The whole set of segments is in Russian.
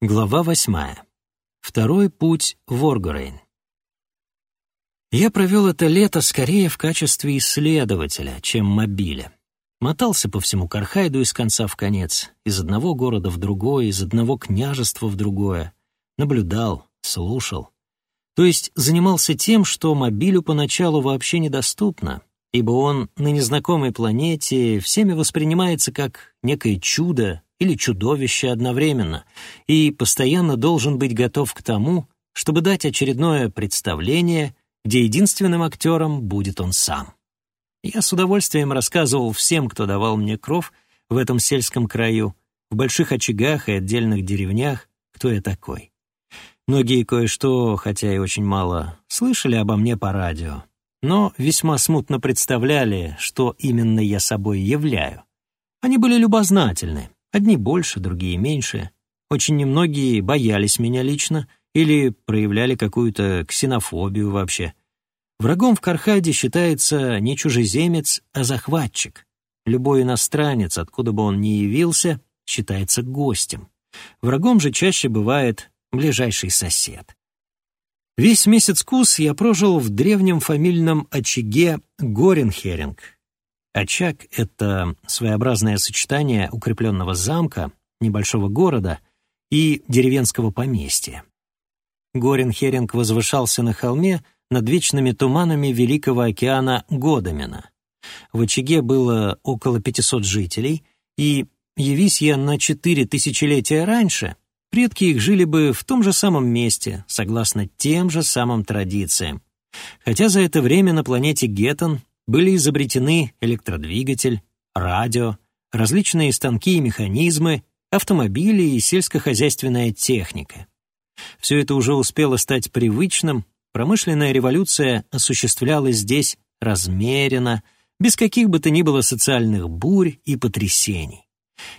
Глава восьмая. Второй путь в Оргурейн. Я провел это лето скорее в качестве исследователя, чем мобиля. Мотался по всему Кархайду из конца в конец, из одного города в другой, из одного княжества в другое. Наблюдал, слушал. То есть занимался тем, что мобилю поначалу вообще недоступно, ибо он на незнакомой планете всеми воспринимается как некое чудо или чудовище одновременно, и постоянно должен быть готов к тому, чтобы дать очередное представление, где единственным актером будет он сам. Я с удовольствием рассказывал всем, кто давал мне кров в этом сельском краю, в больших очагах и отдельных деревнях, кто я такой. Многие кое-что, хотя и очень мало, слышали обо мне по радио, но весьма смутно представляли, что именно я собой являю. Они были любознательны, одни больше, другие меньше. Очень немногие боялись меня лично или проявляли какую-то ксенофобию вообще. Врагом в Кархаде считается не чужеземец, а захватчик. Любой иностранец, откуда бы он ни явился, считается гостем. Врагом же чаще бывает ближайший сосед. Весь месяц Кус я прожил в древнем фамильном очаге Горенхеринг. Очаг — это своеобразное сочетание укрепленного замка, небольшого города и деревенского поместья. Горенхеринг возвышался на холме над вечными туманами Великого океана Годамина. В очаге было около 500 жителей, и, явись я на четыре тысячелетия раньше — Предки их жили бы в том же самом месте, согласно тем же самым традициям. Хотя за это время на планете Геттон были изобретены электродвигатель, радио, различные станки и механизмы, автомобили и сельскохозяйственная техника. Все это уже успело стать привычным, промышленная революция осуществлялась здесь размеренно, без каких бы то ни было социальных бурь и потрясений.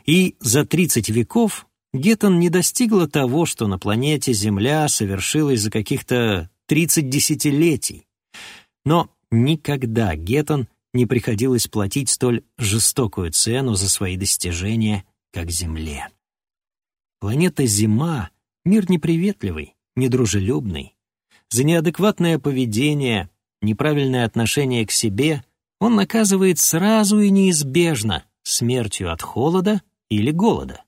И за 30 веков Геттон не достигла того, что на планете Земля совершилось за каких-то 30 десятилетий. Но никогда Геттон не приходилось платить столь жестокую цену за свои достижения, как Земле. Планета Зима — мир неприветливый, недружелюбный. За неадекватное поведение, неправильное отношение к себе он наказывает сразу и неизбежно смертью от холода или голода.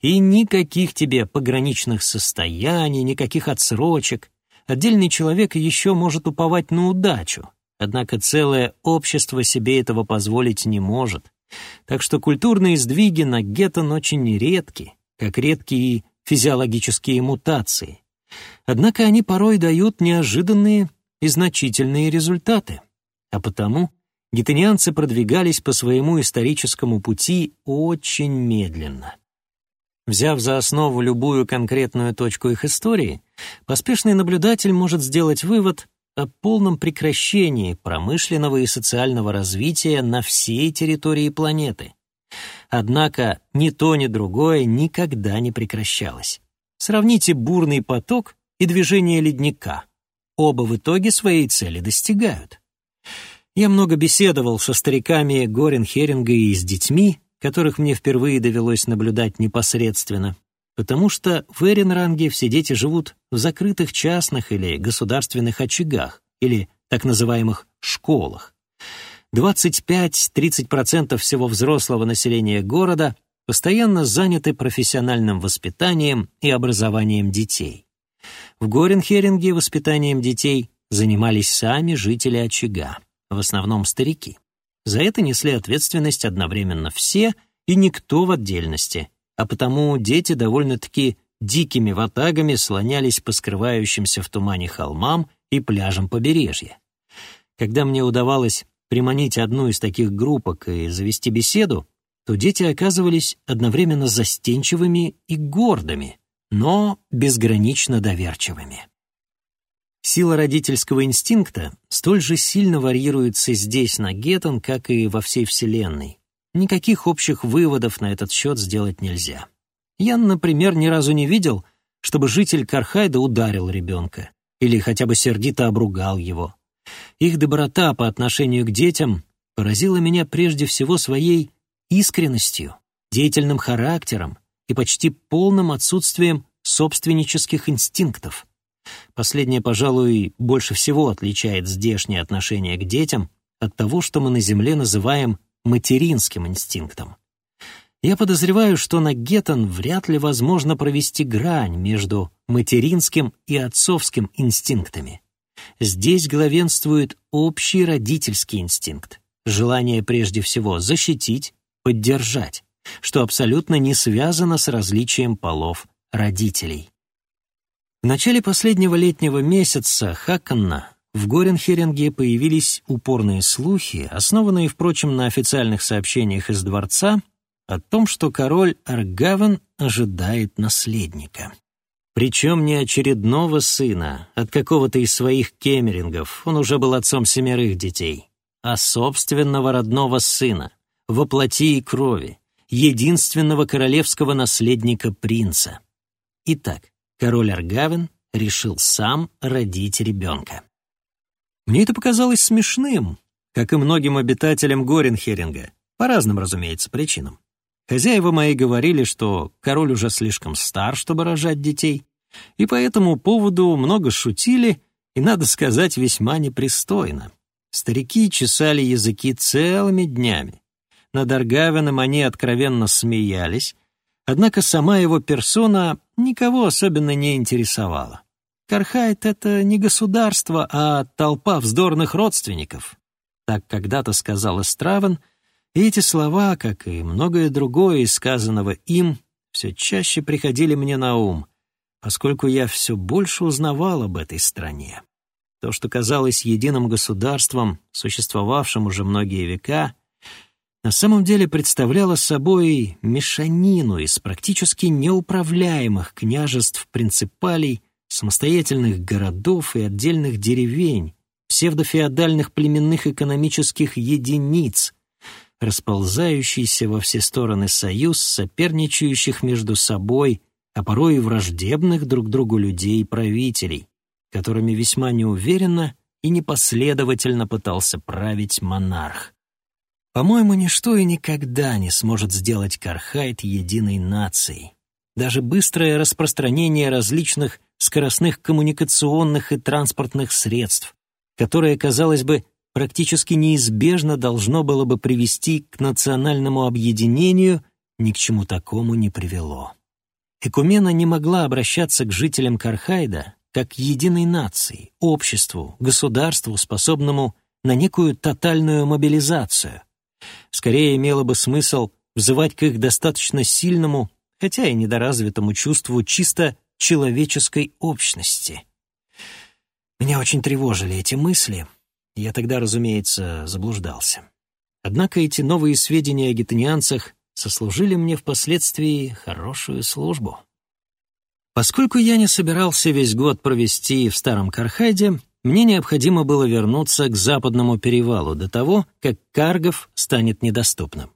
И никаких тебе пограничных состояний, никаких отсрочек. Отдельный человек еще может уповать на удачу, однако целое общество себе этого позволить не может. Так что культурные сдвиги на Геттон очень редки, как редкие физиологические мутации. Однако они порой дают неожиданные и значительные результаты. А потому геттонианцы продвигались по своему историческому пути очень медленно. Взяв за основу любую конкретную точку их истории, поспешный наблюдатель может сделать вывод о полном прекращении промышленного и социального развития на всей территории планеты. Однако ни то, ни другое никогда не прекращалось. Сравните бурный поток и движение ледника. Оба в итоге своей цели достигают. Я много беседовал со стариками Горенхеринга и с детьми, которых мне впервые довелось наблюдать непосредственно, потому что в Эренранге все дети живут в закрытых частных или государственных очагах, или так называемых школах. 25-30% всего взрослого населения города постоянно заняты профессиональным воспитанием и образованием детей. В Горенхеринге воспитанием детей занимались сами жители очага, в основном старики. За это несли ответственность одновременно все и никто в отдельности, а потому дети довольно-таки дикими ватагами слонялись по скрывающимся в тумане холмам и пляжам побережья. Когда мне удавалось приманить одну из таких группок и завести беседу, то дети оказывались одновременно застенчивыми и гордыми, но безгранично доверчивыми. Сила родительского инстинкта столь же сильно варьируется здесь, на Геттон, как и во всей Вселенной. Никаких общих выводов на этот счет сделать нельзя. Я, например, ни разу не видел, чтобы житель Кархайда ударил ребенка или хотя бы сердито обругал его. Их доброта по отношению к детям поразила меня прежде всего своей искренностью, деятельным характером и почти полным отсутствием собственнических инстинктов. Последнее, пожалуй, больше всего отличает здешнее отношение к детям от того, что мы на Земле называем материнским инстинктом. Я подозреваю, что на Геттон вряд ли возможно провести грань между материнским и отцовским инстинктами. Здесь главенствует общий родительский инстинкт, желание прежде всего защитить, поддержать, что абсолютно не связано с различием полов родителей. В начале последнего летнего месяца Хакканна в Горенхеринге появились упорные слухи, основанные, впрочем, на официальных сообщениях из дворца, о том, что король Аргавен ожидает наследника. Причем не очередного сына, от какого-то из своих кемерингов, он уже был отцом семерых детей, а собственного родного сына, во плоти и крови, единственного королевского наследника принца. Итак, король Аргавен решил сам родить ребенка. Мне это показалось смешным, как и многим обитателям Горенхеринга, по разным, разумеется, причинам. Хозяева мои говорили, что король уже слишком стар, чтобы рожать детей, и по этому поводу много шутили, и, надо сказать, весьма непристойно. Старики чесали языки целыми днями. Над Аргавином они откровенно смеялись, однако сама его персона никого особенно не интересовала. Кархайт — это не государство, а толпа вздорных родственников. Так когда-то сказал Эстравен — и эти слова, как и многое другое сказанного им, все чаще приходили мне на ум, поскольку я все больше узнавал об этой стране. То, что казалось единым государством, существовавшим уже многие века, на самом деле представляло собой мешанину из практически неуправляемых княжеств принципалей, самостоятельных городов и отдельных деревень, псевдофеодальных племенных экономических единиц, расползающийся во все стороны союз соперничающих между собой, а порой и враждебных друг другу людей и правителей, которыми весьма неуверенно и непоследовательно пытался править монарх. По-моему, ничто и никогда не сможет сделать Кархайт единой нацией. Даже быстрое распространение различных скоростных коммуникационных и транспортных средств, которое, казалось бы, практически неизбежно должно было бы привести к национальному объединению, ни к чему такому не привело. Экумена не могла обращаться к жителям Кархайда как к единой нации, обществу, государству, способному на некую тотальную мобилизацию. Скорее имело бы смысл взывать к их достаточно сильному, хотя и недоразвитому чувству чисто человеческой общности. Меня очень тревожили эти мысли — я тогда, разумеется, заблуждался. Однако эти новые сведения о гетанианцах сослужили мне впоследствии хорошую службу. Поскольку я не собирался весь год провести в Старом Кархайде, мне необходимо было вернуться к западному перевалу до того, как Каргов станет недоступным.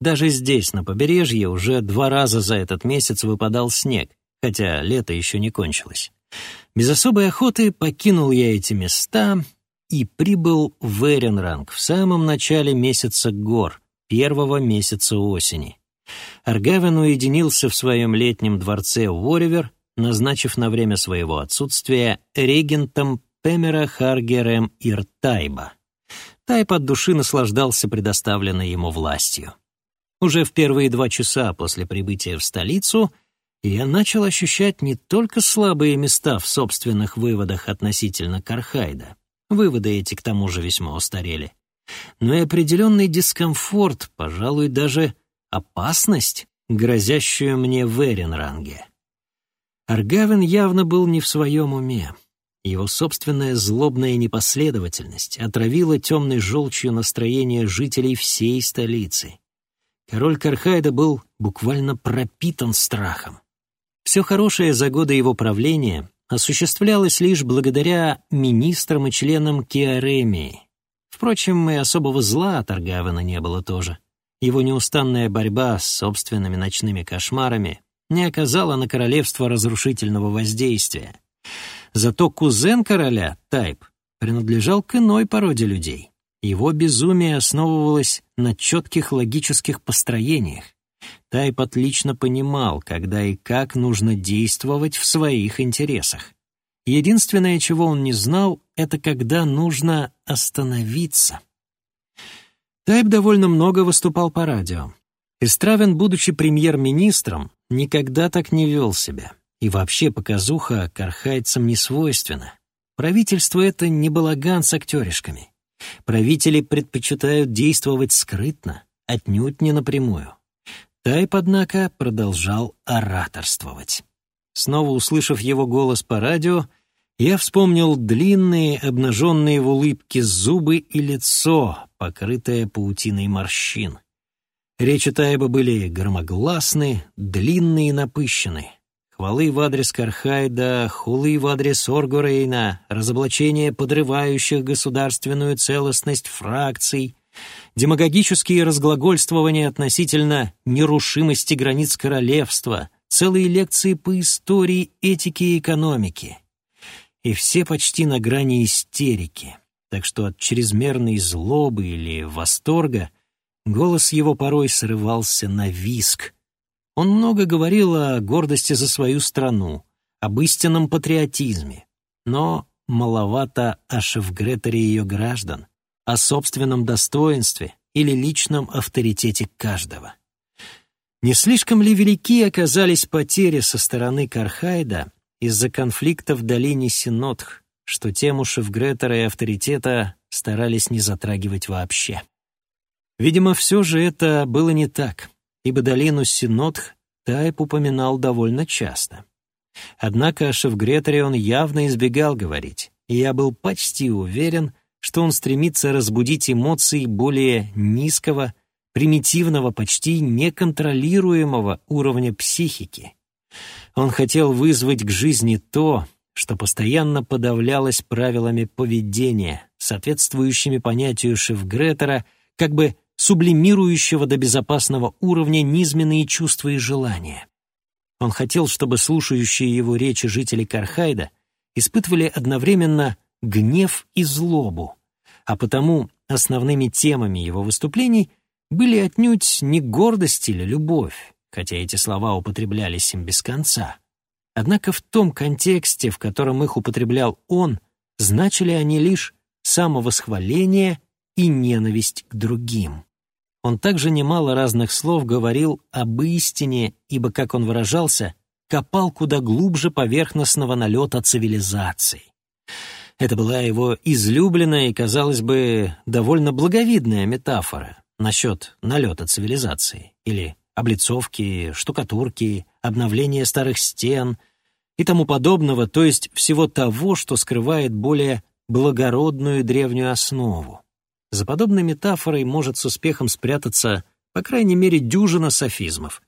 Даже здесь, на побережье, уже два раза за этот месяц выпадал снег, хотя лето еще не кончилось. Без особой охоты покинул я эти места и прибыл в Эренранг в самом начале месяца гор, первого месяца осени. Аргавен уединился в своем летнем дворце Уоривер, назначив на время своего отсутствия регентом Пемера Харгерем Иртайба. Тайп от души наслаждался предоставленной ему властью. Уже в первые два часа после прибытия в столицу я начал ощущать не только слабые места в собственных выводах относительно Кархайда, Выводы эти к тому же весьма устарели. Но и определенный дискомфорт, пожалуй, даже опасность, грозящую мне в Эренранге. Аргавин явно был не в своем уме. Его собственная злобная непоследовательность отравила темной желчью настроение жителей всей столицы. Король Кархайда был буквально пропитан страхом. Все хорошее за годы его правления осуществлялось лишь благодаря министрам и членам Киаремии. Впрочем, и особого зла от Аргавена не было тоже. Его неустанная борьба с собственными ночными кошмарами не оказала на королевство разрушительного воздействия. Зато кузен короля, Тайп, принадлежал к иной породе людей. Его безумие основывалось на четких логических построениях. Тайп отлично понимал, когда и как нужно действовать в своих интересах. Единственное, чего он не знал, это когда нужно остановиться. Тайп довольно много выступал по радио. Истравин, будучи премьер-министром, никогда так не вел себя. И вообще показуха кархайцам не свойственна. Правительство — это не балаган с актеришками. Правители предпочитают действовать скрытно, отнюдь не напрямую. Тайп, однако, продолжал ораторствовать. Снова услышав его голос по радио, я вспомнил длинные, обнаженные в улыбке зубы и лицо, покрытое паутиной морщин. Речи Тайба были громогласны, длинные и напыщенные. Хвалы в адрес Кархайда, хулы в адрес Оргурейна, разоблачение подрывающих государственную целостность фракций, демагогические разглагольствования относительно нерушимости границ королевства, целые лекции по истории, этике и экономике. И все почти на грани истерики, так что от чрезмерной злобы или восторга голос его порой срывался на виск, он много говорил о гордости за свою страну, об истинном патриотизме, но маловато о шефгретере ее граждан, о собственном достоинстве или личном авторитете каждого. Не слишком ли велики оказались потери со стороны Кархайда из-за конфликта в долине Синотх, что тему Шефгретера и авторитета старались не затрагивать вообще? Видимо, все же это было не так ибо долину Синотх Тайп упоминал довольно часто. Однако о Шевгретере он явно избегал говорить, и я был почти уверен, что он стремится разбудить эмоции более низкого, примитивного, почти неконтролируемого уровня психики. Он хотел вызвать к жизни то, что постоянно подавлялось правилами поведения, соответствующими понятию Шевгретера, как бы сублимирующего до безопасного уровня низменные чувства и желания. Он хотел, чтобы слушающие его речи жители Кархайда испытывали одновременно гнев и злобу, а потому основными темами его выступлений были отнюдь не гордость или любовь, хотя эти слова употреблялись им без конца. Однако в том контексте, в котором их употреблял он, значили они лишь самовосхваление и ненависть к другим. Он также немало разных слов говорил об истине, ибо, как он выражался, копал куда глубже поверхностного налета цивилизации. Это была его излюбленная и, казалось бы, довольно благовидная метафора насчет налета цивилизации или облицовки, штукатурки, обновления старых стен и тому подобного, то есть всего того, что скрывает более благородную древнюю основу. За подобной метафорой может с успехом спрятаться, по крайней мере, дюжина софизмов.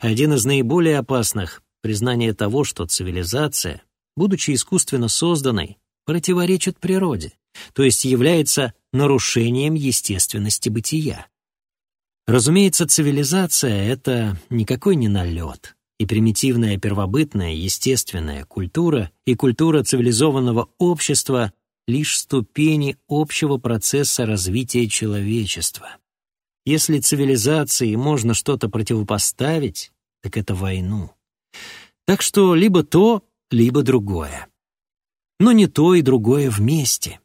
Один из наиболее опасных — признание того, что цивилизация, будучи искусственно созданной, противоречит природе, то есть является нарушением естественности бытия. Разумеется, цивилизация — это никакой не налет, и примитивная первобытная естественная культура и культура цивилизованного общества лишь ступени общего процесса развития человечества. Если цивилизации можно что-то противопоставить, так это войну. Так что либо то, либо другое. Но не то и другое вместе.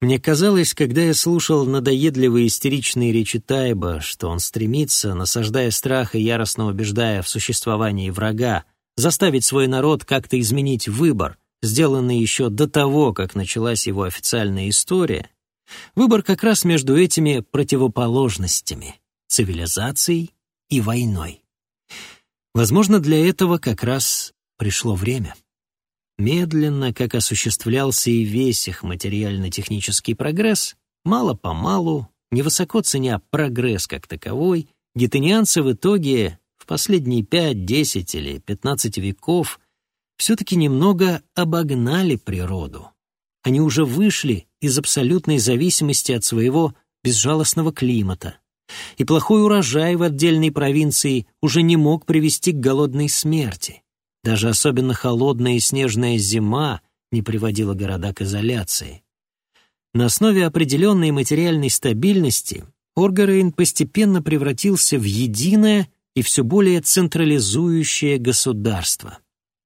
Мне казалось, когда я слушал надоедливые истеричные речи Тайба, что он стремится, насаждая страх и яростно убеждая в существовании врага, заставить свой народ как-то изменить выбор, сделанный еще до того, как началась его официальная история, выбор как раз между этими противоположностями — цивилизацией и войной. Возможно, для этого как раз пришло время. Медленно, как осуществлялся и весь их материально-технический прогресс, мало-помалу, невысоко ценя прогресс как таковой, гетенианцы в итоге в последние пять, десять или пятнадцать веков все-таки немного обогнали природу. Они уже вышли из абсолютной зависимости от своего безжалостного климата. И плохой урожай в отдельной провинции уже не мог привести к голодной смерти. Даже особенно холодная и снежная зима не приводила города к изоляции. На основе определенной материальной стабильности Оргарейн постепенно превратился в единое и все более централизующее государство.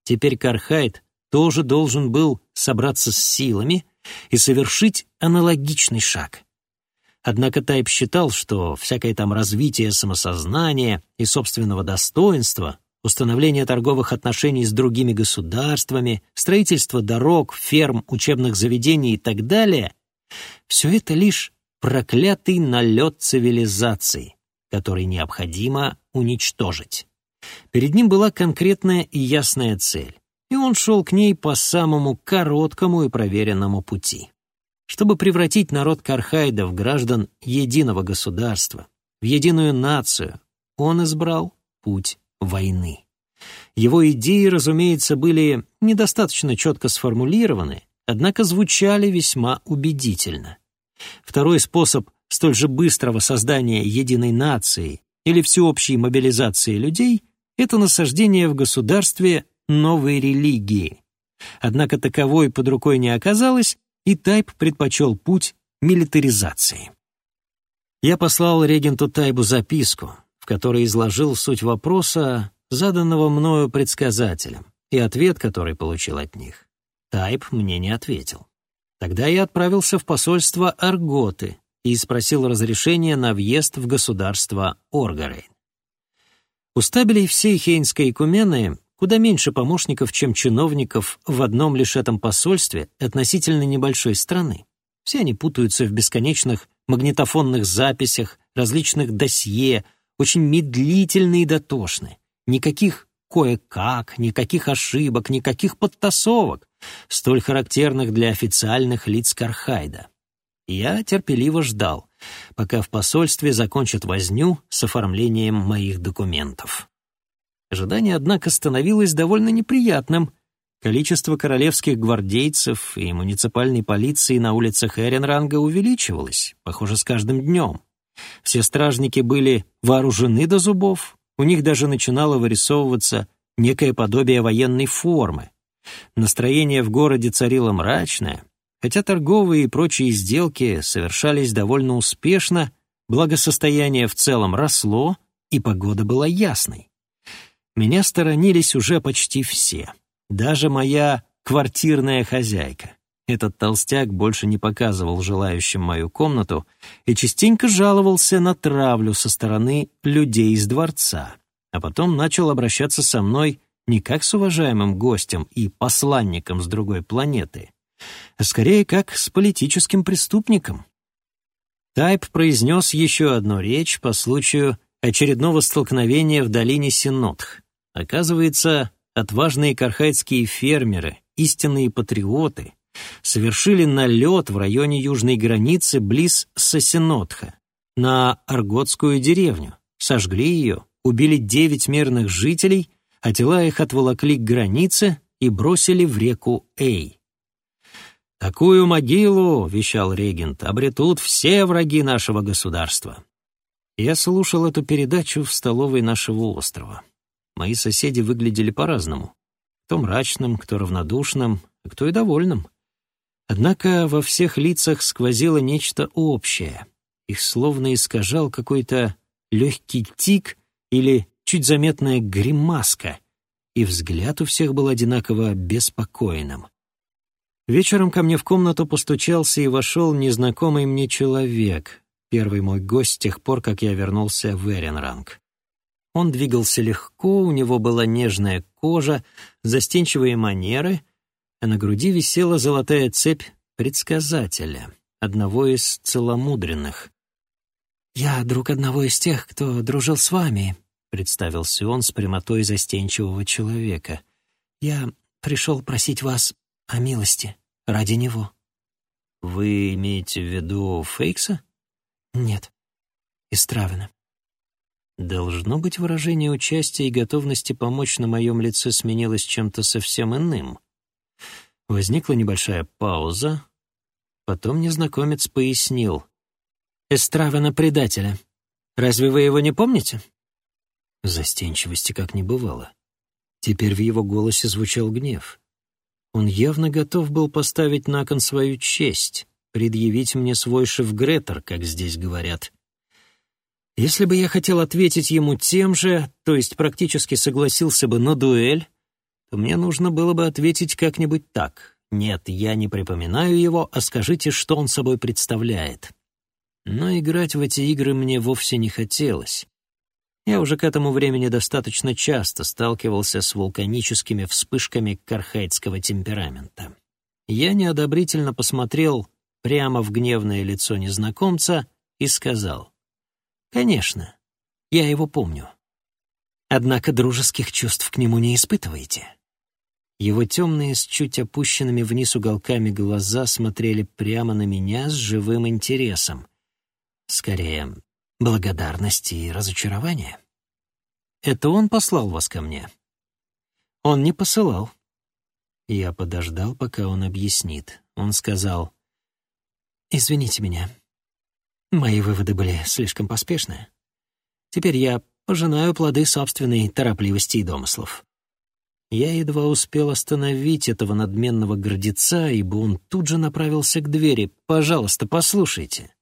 Теперь Кархайт тоже должен был собраться с силами и совершить аналогичный шаг. Однако Тайп считал, что всякое там развитие самосознания и собственного достоинства, установление торговых отношений с другими государствами, строительство дорог, ферм, учебных заведений и так далее — все это лишь проклятый налет цивилизации, который необходимо уничтожить. Перед ним была конкретная и ясная цель, и он шел к ней по самому короткому и проверенному пути. Чтобы превратить народ Кархайда в граждан единого государства, в единую нацию, он избрал путь войны. Его идеи, разумеется, были недостаточно четко сформулированы, однако звучали весьма убедительно. Второй способ столь же быстрого создания единой нации или всеобщей мобилизации людей — это насаждение в государстве новой религии. Однако таковой под рукой не оказалось, и Тайп предпочел путь милитаризации. Я послал регенту Тайбу записку, в которой изложил суть вопроса, заданного мною предсказателем, и ответ, который получил от них. Тайп мне не ответил. Тогда я отправился в посольство Арготы и спросил разрешения на въезд в государство Оргарейн. У стабелей всей Хейнской кумены куда меньше помощников, чем чиновников в одном лишь этом посольстве относительно небольшой страны. Все они путаются в бесконечных магнитофонных записях, различных досье, очень медлительны и дотошны. Никаких кое-как, никаких ошибок, никаких подтасовок, столь характерных для официальных лиц Кархайда. Я терпеливо ждал, пока в посольстве закончат возню с оформлением моих документов. Ожидание, однако, становилось довольно неприятным. Количество королевских гвардейцев и муниципальной полиции на улицах Эренранга увеличивалось, похоже, с каждым днем. Все стражники были вооружены до зубов, у них даже начинало вырисовываться некое подобие военной формы. Настроение в городе царило мрачное, хотя торговые и прочие сделки совершались довольно успешно, благосостояние в целом росло, и погода была ясной. Меня сторонились уже почти все. Даже моя квартирная хозяйка. Этот толстяк больше не показывал желающим мою комнату и частенько жаловался на травлю со стороны людей из дворца, а потом начал обращаться со мной не как с уважаемым гостем и посланником с другой планеты, а скорее как с политическим преступником. Тайп произнес еще одну речь по случаю очередного столкновения в долине Синотх. Оказывается, отважные кархайдские фермеры, истинные патриоты, совершили налет в районе южной границы близ Сосинотха на Арготскую деревню, сожгли ее, убили девять мирных жителей, а тела их отволокли к границе и бросили в реку Эй. «Такую могилу, — вещал регент, — обретут все враги нашего государства». Я слушал эту передачу в столовой нашего острова. Мои соседи выглядели по-разному. Кто мрачным, кто равнодушным, а кто и довольным. Однако во всех лицах сквозило нечто общее. Их словно искажал какой-то легкий тик или чуть заметная гримаска, и взгляд у всех был одинаково беспокойным. Вечером ко мне в комнату постучался и вошел незнакомый мне человек, первый мой гость с тех пор, как я вернулся в Эренранг. Он двигался легко, у него была нежная кожа, застенчивые манеры, а на груди висела золотая цепь предсказателя, одного из целомудренных. «Я друг одного из тех, кто дружил с вами», — представился он с прямотой застенчивого человека. «Я пришел просить вас о милости ради него». «Вы имеете в виду Фейкса?» «Нет, Истравина». Должно быть, выражение участия и готовности помочь на моем лице сменилось чем-то совсем иным. Возникла небольшая пауза. Потом незнакомец пояснил. «Эстравена предателя. Разве вы его не помните?» Застенчивости как не бывало. Теперь в его голосе звучал гнев. Он явно готов был поставить на кон свою честь, предъявить мне свой шеф-гретер, как здесь говорят — Если бы я хотел ответить ему тем же, то есть практически согласился бы на дуэль, то мне нужно было бы ответить как-нибудь так. Нет, я не припоминаю его, а скажите, что он собой представляет. Но играть в эти игры мне вовсе не хотелось. Я уже к этому времени достаточно часто сталкивался с вулканическими вспышками кархайтского темперамента. Я неодобрительно посмотрел прямо в гневное лицо незнакомца и сказал, «Конечно, я его помню. Однако дружеских чувств к нему не испытываете». Его темные с чуть опущенными вниз уголками глаза смотрели прямо на меня с живым интересом. Скорее, благодарности и разочарования. Это он послал вас ко мне? Он не посылал. Я подождал, пока он объяснит. Он сказал, «Извините меня. Мои выводы были слишком поспешны. Теперь я пожинаю плоды собственной торопливости и домыслов». Я едва успел остановить этого надменного гордеца, ибо он тут же направился к двери. «Пожалуйста, послушайте.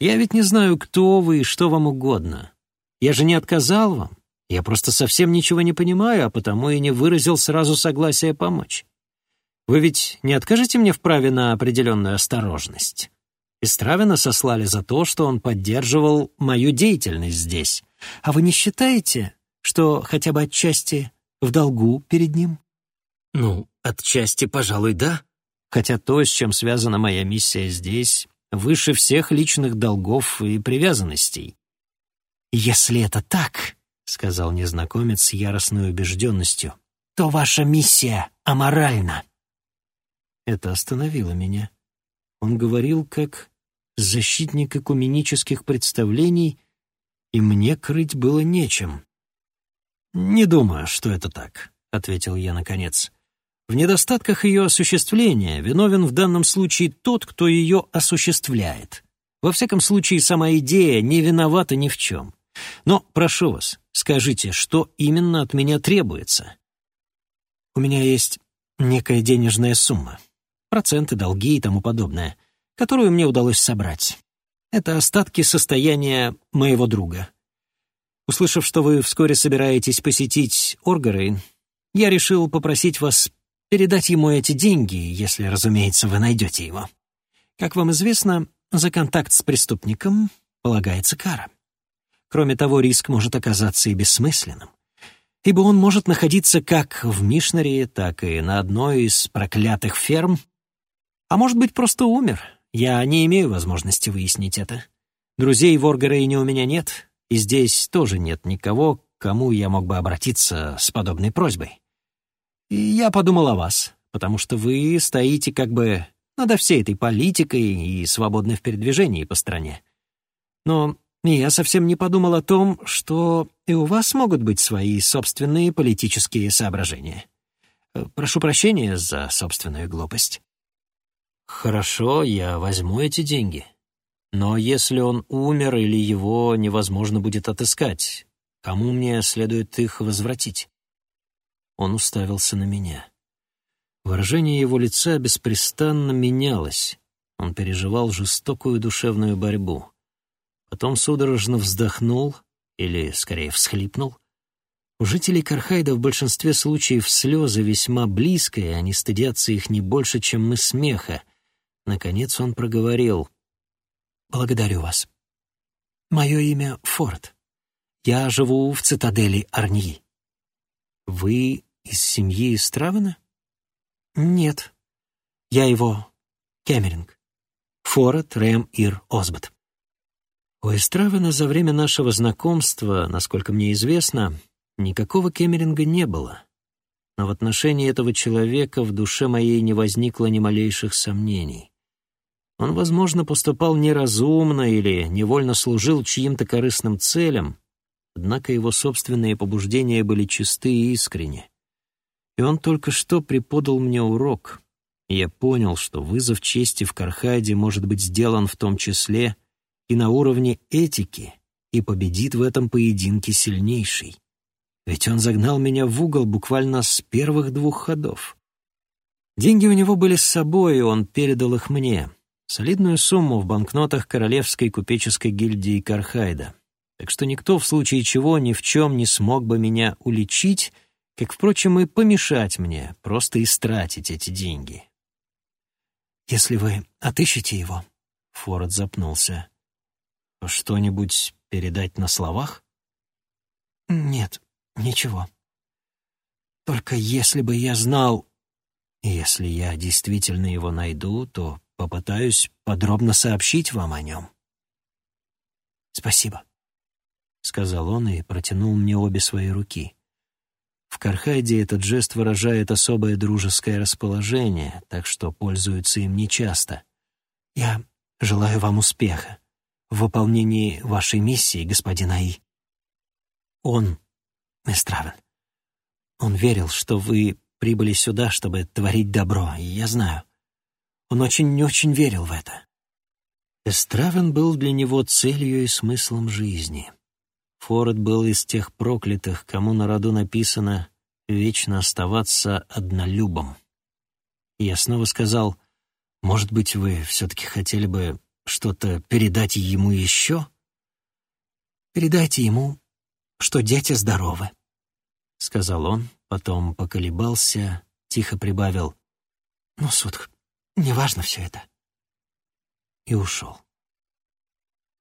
Я ведь не знаю, кто вы и что вам угодно. Я же не отказал вам. Я просто совсем ничего не понимаю, а потому и не выразил сразу согласия помочь. Вы ведь не откажете мне в праве на определенную осторожность? Истравина сослали за то, что он поддерживал мою деятельность здесь. А вы не считаете, что хотя бы отчасти в долгу перед ним? Ну, отчасти, пожалуй, да. Хотя то, с чем связана моя миссия здесь, выше всех личных долгов и привязанностей. Если это так, — сказал незнакомец с яростной убежденностью, — то ваша миссия аморальна. Это остановило меня. Он говорил как защитник экуменических представлений, и мне крыть было нечем. «Не думаю, что это так», — ответил я наконец. «В недостатках ее осуществления виновен в данном случае тот, кто ее осуществляет. Во всяком случае, сама идея не виновата ни в чем. Но, прошу вас, скажите, что именно от меня требуется? У меня есть некая денежная сумма, проценты, долги и тому подобное, которую мне удалось собрать. Это остатки состояния моего друга. Услышав, что вы вскоре собираетесь посетить Оргарейн, я решил попросить вас передать ему эти деньги, если, разумеется, вы найдете его. Как вам известно, за контакт с преступником полагается кара. Кроме того, риск может оказаться и бессмысленным, ибо он может находиться как в Мишнаре, так и на одной из проклятых ферм, а может быть, просто умер. Я не имею возможности выяснить это. Друзей в Оргарейне у меня нет, и здесь тоже нет никого, к кому я мог бы обратиться с подобной просьбой. И я подумал о вас, потому что вы стоите как бы над всей этой политикой и свободны в передвижении по стране. Но я совсем не подумал о том, что и у вас могут быть свои собственные политические соображения. Прошу прощения за собственную глупость. Хорошо, я возьму эти деньги. Но если он умер или его невозможно будет отыскать, кому мне следует их возвратить? Он уставился на меня. Выражение его лица беспрестанно менялось. Он переживал жестокую душевную борьбу. Потом судорожно вздохнул, или, скорее, всхлипнул. У жителей Кархайда в большинстве случаев слезы весьма близкие, они стыдятся их не больше, чем мы смеха. Наконец он проговорил. «Благодарю вас. Мое имя Форд. Я живу в цитадели Арньи». «Вы из семьи Стравена?» «Нет. Я его Кемеринг. Форд Рэм Ир Осбот». У Эстравена за время нашего знакомства, насколько мне известно, никакого Кемеринга не было. Но в отношении этого человека в душе моей не возникло ни малейших сомнений. Он, возможно, поступал неразумно или невольно служил чьим-то корыстным целям, однако его собственные побуждения были чисты и искренни. И он только что преподал мне урок, и я понял, что вызов чести в Кархаде может быть сделан в том числе — и на уровне этики, и победит в этом поединке сильнейший. Ведь он загнал меня в угол буквально с первых двух ходов. Деньги у него были с собой, и он передал их мне. Солидную сумму в банкнотах Королевской купеческой гильдии Кархайда. так что никто в случае чего ни в чем не смог бы меня уличить, как, впрочем, и помешать мне просто истратить эти деньги. «Если вы отыщете его...» — Форд запнулся. «Что-нибудь передать на словах?» «Нет, ничего. Только если бы я знал...» «Если я действительно его найду, то попытаюсь подробно сообщить вам о нем». «Спасибо», — сказал он и протянул мне обе свои руки. В Кархайде этот жест выражает особое дружеское расположение, так что пользуются им нечасто. «Я желаю вам успеха в выполнении вашей миссии, господин Аи». Он, Эстравен, он верил, что вы прибыли сюда, чтобы творить добро, и я знаю. Он очень-очень верил в это. Эстравен был для него целью и смыслом жизни. Форд был из тех проклятых, кому на роду написано «вечно оставаться однолюбом». И я снова сказал, «Может быть, вы все-таки хотели бы что-то передать ему еще?» «Передайте ему, что дети здоровы», — сказал он, потом поколебался, тихо прибавил, «Ну, Судх, неважно все это». И ушел.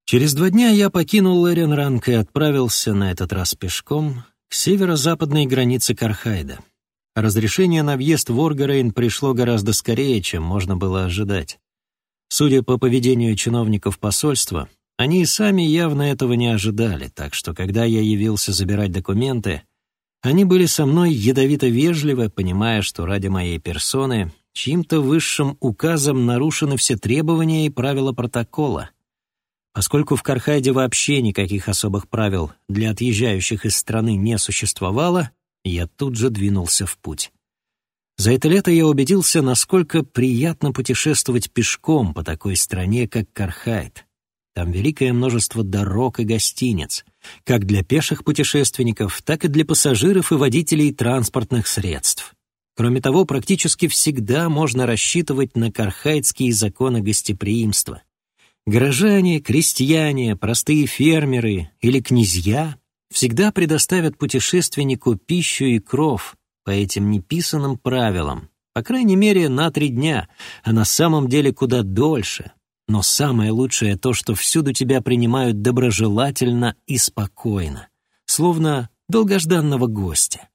Через два дня я покинул Леренранг и отправился на этот раз пешком к северо-западной границе Кархайда. Разрешение на въезд в Оргарейн пришло гораздо скорее, чем можно было ожидать. Судя по поведению чиновников посольства, они и сами явно этого не ожидали, так что, когда я явился забирать документы, они были со мной ядовито вежливы, понимая, что ради моей персоны чьим-то высшим указом нарушены все требования и правила протокола — Поскольку в Кархайде вообще никаких особых правил для отъезжающих из страны не существовало, я тут же двинулся в путь. За это лето я убедился, насколько приятно путешествовать пешком по такой стране, как Кархайд. Там великое множество дорог и гостиниц, как для пеших путешественников, так и для пассажиров и водителей транспортных средств. Кроме того, практически всегда можно рассчитывать на кархайдские законы гостеприимства. Горожане, крестьяне, простые фермеры или князья всегда предоставят путешественнику пищу и кров по этим неписанным правилам, по крайней мере, на три дня, а на самом деле куда дольше. Но самое лучшее то, что всюду тебя принимают доброжелательно и спокойно, словно долгожданного гостя.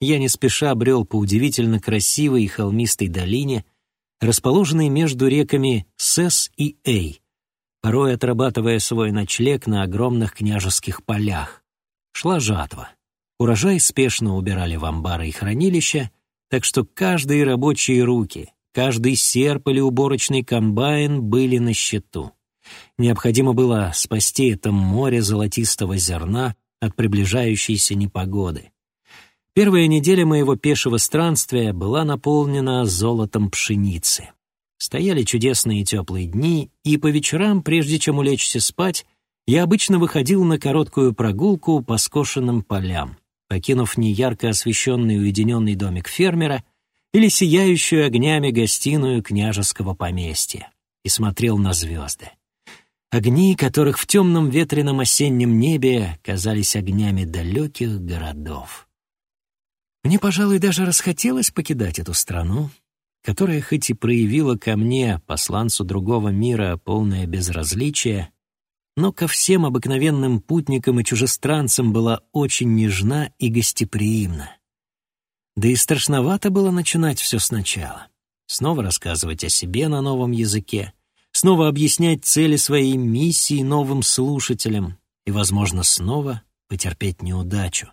Я не спеша брел по удивительно красивой и холмистой долине, расположенной между реками Сес и Эй, порой отрабатывая свой ночлег на огромных княжеских полях. Шла жатва. Урожай спешно убирали в амбары и хранилища, так что каждые рабочие руки, каждый серп или уборочный комбайн были на счету. Необходимо было спасти это море золотистого зерна от приближающейся непогоды. Первая неделя моего пешего странствия была наполнена золотом пшеницы. Стояли чудесные теплые дни, и по вечерам, прежде чем улечься спать, я обычно выходил на короткую прогулку по скошенным полям, покинув неярко освещенный уединенный домик фермера или сияющую огнями гостиную княжеского поместья, и смотрел на звезды. Огни, которых в темном ветреном осеннем небе казались огнями далеких городов. Мне, пожалуй, даже расхотелось покидать эту страну, которая хоть и проявила ко мне, посланцу другого мира, полное безразличие, но ко всем обыкновенным путникам и чужестранцам была очень нежна и гостеприимна. Да и страшновато было начинать все сначала. Снова рассказывать о себе на новом языке, снова объяснять цели своей миссии новым слушателям и, возможно, снова потерпеть неудачу.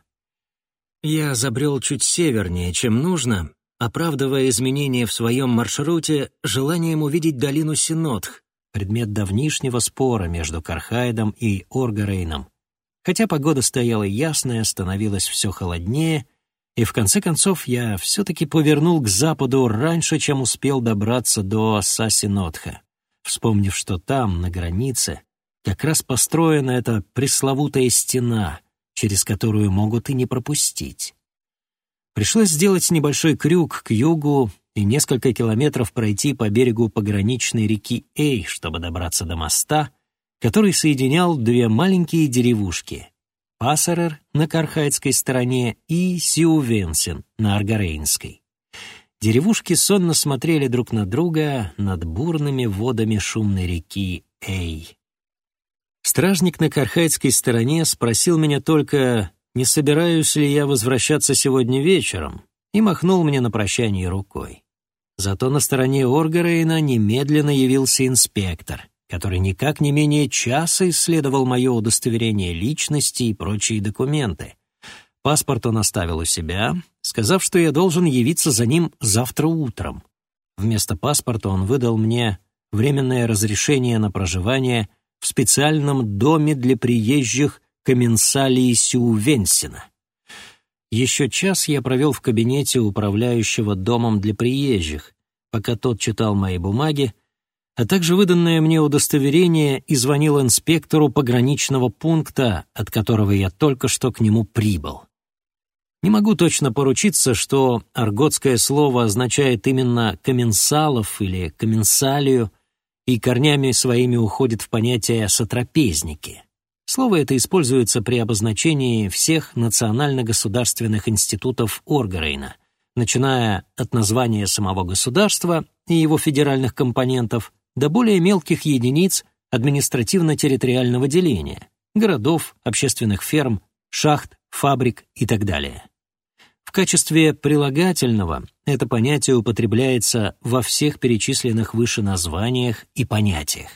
Я забрел чуть севернее, чем нужно, оправдывая изменения в своем маршруте желанием увидеть долину Синотх, предмет давнишнего спора между Кархайдом и Оргарейном. Хотя погода стояла ясная, становилось все холоднее, и в конце концов я все-таки повернул к западу раньше, чем успел добраться до Сасинотха, вспомнив, что там, на границе, как раз построена эта пресловутая стена, через которую могут и не пропустить. Пришлось сделать небольшой крюк к югу и несколько километров пройти по берегу пограничной реки Эй, чтобы добраться до моста, который соединял две маленькие деревушки — Пассерер на Кархайдской стороне и Сиувенсен на Аргарейнской. Деревушки сонно смотрели друг на друга над бурными водами шумной реки Эй. Стражник на Кархайдской стороне спросил меня только, не собираюсь ли я возвращаться сегодня вечером, и махнул мне на прощание рукой. Зато на стороне Оргарейна немедленно явился инспектор, который никак не менее часа исследовал мое удостоверение личности и прочие документы. Паспорт он оставил у себя, сказав, что я должен явиться за ним завтра утром. Вместо паспорта он выдал мне временное разрешение на проживание в специальном доме для приезжих Коменсалии Сиувенсина. Еще час я провел в кабинете управляющего домом для приезжих, пока тот читал мои бумаги, а также выданное мне удостоверение и звонил инспектору пограничного пункта, от которого я только что к нему прибыл. Не могу точно поручиться, что арготское слово означает именно «комменсалов» или «комменсалию» и корнями своими уходит в понятие «сотрапезники». Слово это используется при обозначении всех национально-государственных институтов Оргарейна, начиная от названия самого государства и его федеральных компонентов до более мелких единиц административно-территориального деления, городов, общественных ферм, шахт, фабрик и так далее. Качестве прилагательного это понятие употребляется во всех перечисленных выше названиях и понятиях.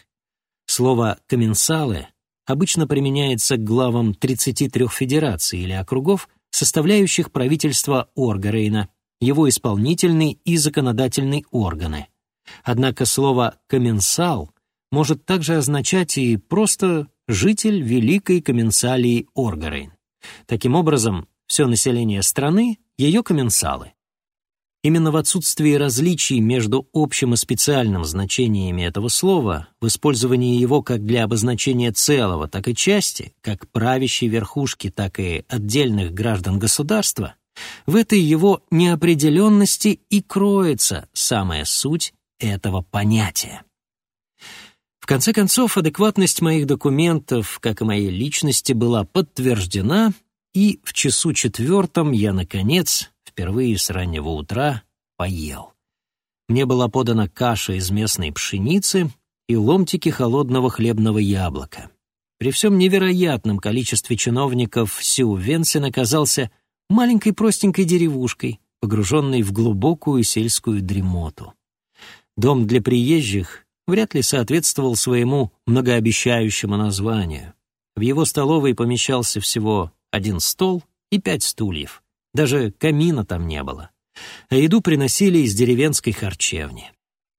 Слово «комменсалы» обычно применяется к главам 33 федераций или округов, составляющих правительство Оргарейна, его исполнительный и законодательный органы. Однако слово «комменсал» может также означать и просто «житель Великой Комменсалии Оргарейн». Таким образом, все население страны — ее комменсалы. Именно в отсутствии различий между общим и специальным значениями этого слова, в использовании его как для обозначения целого, так и части, как правящей верхушки, так и отдельных граждан государства, в этой его неопределенности и кроется самая суть этого понятия. В конце концов, адекватность моих документов, как и моей личности, была подтверждена, и в часу четвертом я, наконец, впервые с раннего утра поел. Мне была подана каша из местной пшеницы и ломтики холодного хлебного яблока. При всем невероятном количестве чиновников Сю Венсен оказался маленькой простенькой деревушкой, погруженной в глубокую сельскую дремоту. Дом для приезжих вряд ли соответствовал своему многообещающему названию. В его столовой помещался всего один стол и пять стульев. Даже камина там не было. А еду приносили из деревенской харчевни.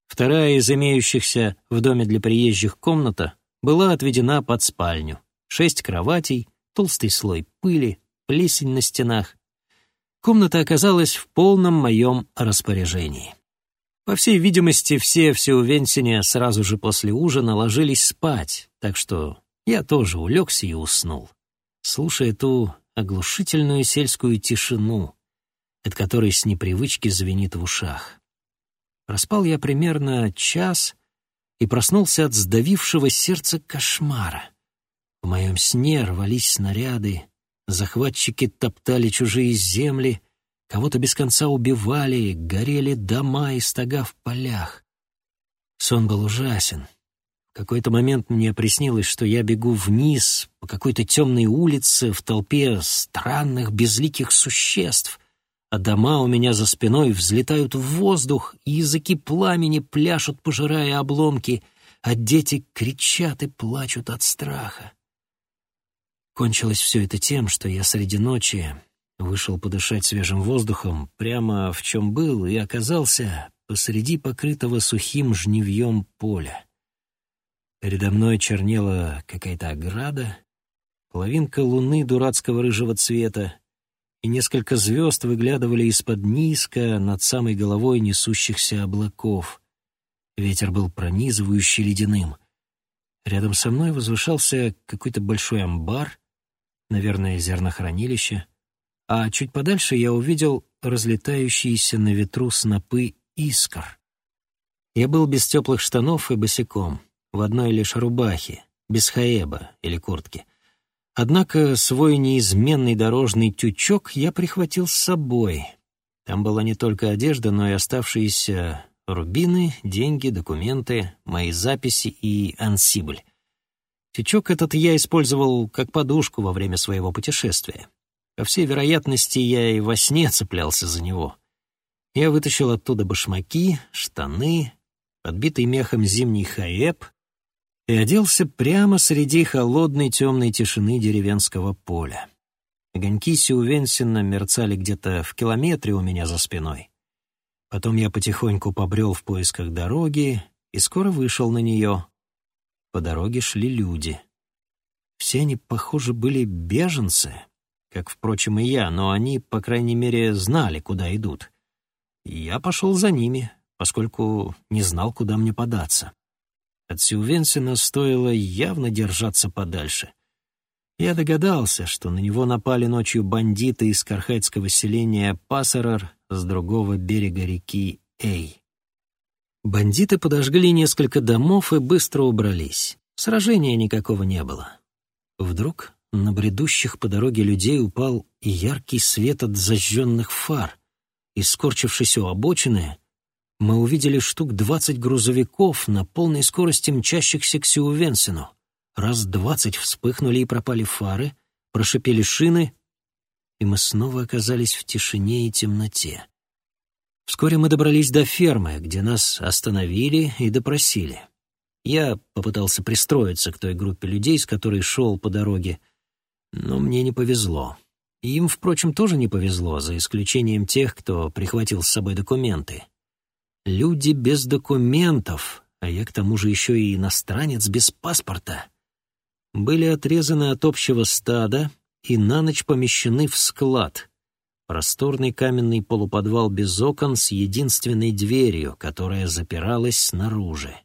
Вторая из имеющихся в доме для приезжих комната была отведена под спальню. Шесть кроватей, толстый слой пыли, плесень на стенах. Комната оказалась в полном моем распоряжении. По всей видимости, все в сразу же после ужина ложились спать, так что я тоже улегся и уснул, слушая ту оглушительную сельскую тишину, от которой с непривычки звенит в ушах. Проспал я примерно час и проснулся от сдавившего сердце кошмара. В моем сне рвались снаряды, захватчики топтали чужие земли, кого-то без конца убивали, горели дома и стога в полях. Сон был ужасен, какой-то момент мне приснилось, что я бегу вниз по какой-то темной улице в толпе странных безликих существ, а дома у меня за спиной взлетают в воздух, и языки пламени пляшут, пожирая обломки, а дети кричат и плачут от страха. Кончилось все это тем, что я среди ночи вышел подышать свежим воздухом прямо в чем был и оказался посреди покрытого сухим жневьем поля. Передо мной чернела какая-то ограда, половинка луны дурацкого рыжего цвета, и несколько звезд выглядывали из-под низко над самой головой несущихся облаков. Ветер был пронизывающий ледяным. Рядом со мной возвышался какой-то большой амбар, наверное, зернохранилище, а чуть подальше я увидел разлетающиеся на ветру снопы искр. Я был без теплых штанов и босиком в одной лишь рубахе, без хаеба или куртки. Однако свой неизменный дорожный тючок я прихватил с собой. Там была не только одежда, но и оставшиеся рубины, деньги, документы, мои записи и ансибль. Тючок этот я использовал как подушку во время своего путешествия. По всей вероятности, я и во сне цеплялся за него. Я вытащил оттуда башмаки, штаны, подбитый мехом зимний хаэб и оделся прямо среди холодной темной тишины деревенского поля. Огоньки Сиувенсина мерцали где-то в километре у меня за спиной. Потом я потихоньку побрел в поисках дороги и скоро вышел на нее. По дороге шли люди. Все они, похоже, были беженцы, как, впрочем, и я, но они, по крайней мере, знали, куда идут. Я пошел за ними, поскольку не знал, куда мне податься. От Силвенсина стоило явно держаться подальше. Я догадался, что на него напали ночью бандиты из кархайского селения Пассерар с другого берега реки Эй. Бандиты подожгли несколько домов и быстро убрались. Сражения никакого не было. Вдруг на бредущих по дороге людей упал яркий свет от зажженных фар, и, скорчившись у обочины, мы увидели штук двадцать грузовиков на полной скорости мчащихся к Сиувенсену. Раз двадцать вспыхнули и пропали фары, прошипели шины, и мы снова оказались в тишине и темноте. Вскоре мы добрались до фермы, где нас остановили и допросили. Я попытался пристроиться к той группе людей, с которой шел по дороге, но мне не повезло. им, впрочем, тоже не повезло, за исключением тех, кто прихватил с собой документы. Люди без документов, а я к тому же еще и иностранец без паспорта — были отрезаны от общего стада и на ночь помещены в склад. Просторный каменный полуподвал без окон с единственной дверью, которая запиралась снаружи.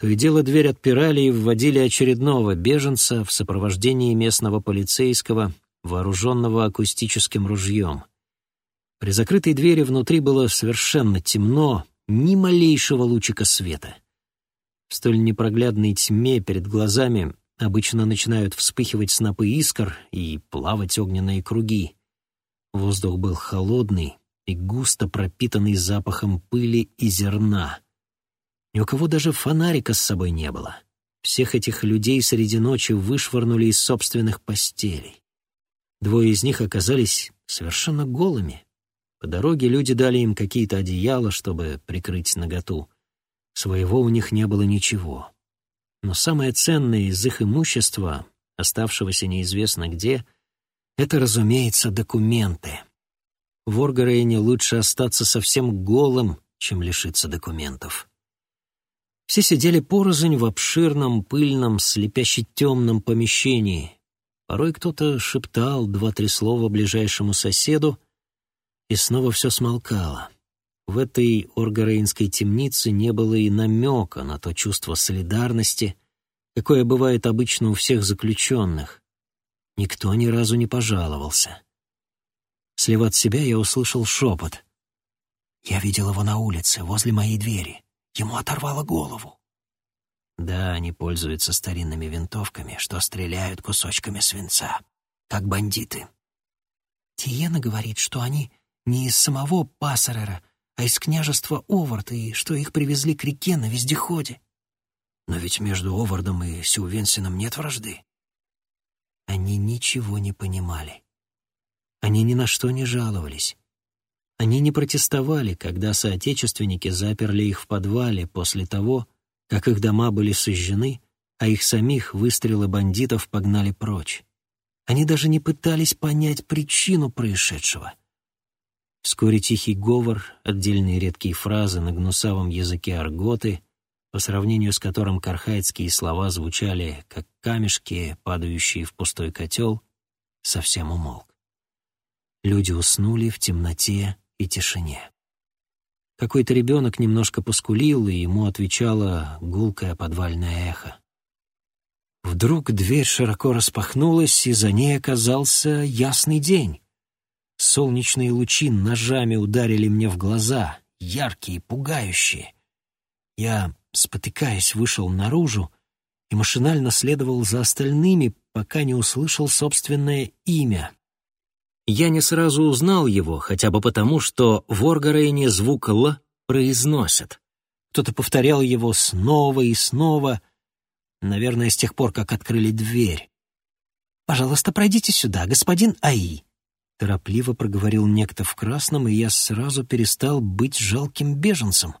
То и дело дверь отпирали и вводили очередного беженца в сопровождении местного полицейского, вооруженного акустическим ружьем. При закрытой двери внутри было совершенно темно, ни малейшего лучика света. В столь непроглядной тьме перед глазами Обычно начинают вспыхивать снопы искр и плавать огненные круги. Воздух был холодный и густо пропитанный запахом пыли и зерна. Ни у кого даже фонарика с собой не было. Всех этих людей среди ночи вышвырнули из собственных постелей. Двое из них оказались совершенно голыми. По дороге люди дали им какие-то одеяла, чтобы прикрыть наготу. Своего у них не было ничего. Но самое ценное из их имущества, оставшегося неизвестно где, это, разумеется, документы. В Оргарейне лучше остаться совсем голым, чем лишиться документов. Все сидели порознь в обширном, пыльном, слепяще темном помещении. Порой кто-то шептал два-три слова ближайшему соседу, и снова все смолкало. В этой оргарейнской темнице не было и намека на то чувство солидарности, какое бывает обычно у всех заключенных. Никто ни разу не пожаловался. Слева от себя я услышал шепот. «Я видел его на улице, возле моей двери. Ему оторвало голову». Да, они пользуются старинными винтовками, что стреляют кусочками свинца, как бандиты. Тиена говорит, что они не из самого Пассерера, а из княжества Овард, и что их привезли к реке на вездеходе. Но ведь между Овардом и Сювенсином нет вражды. Они ничего не понимали. Они ни на что не жаловались. Они не протестовали, когда соотечественники заперли их в подвале после того, как их дома были сожжены, а их самих выстрелы бандитов погнали прочь. Они даже не пытались понять причину происшедшего. Вскоре тихий говор, отдельные редкие фразы на гнусавом языке арготы, по сравнению с которым кархайдские слова звучали, как камешки, падающие в пустой котел, совсем умолк. Люди уснули в темноте и тишине. Какой-то ребенок немножко поскулил, и ему отвечало гулкое подвальное эхо. Вдруг дверь широко распахнулась, и за ней оказался ясный день. Солнечные лучи ножами ударили мне в глаза, яркие, пугающие. Я, спотыкаясь, вышел наружу и машинально следовал за остальными, пока не услышал собственное имя. Я не сразу узнал его, хотя бы потому, что в Оргарейне звук «л» произносят. Кто-то повторял его снова и снова, наверное, с тех пор, как открыли дверь. «Пожалуйста, пройдите сюда, господин Аи», — торопливо проговорил некто в красном, и я сразу перестал быть жалким беженцем.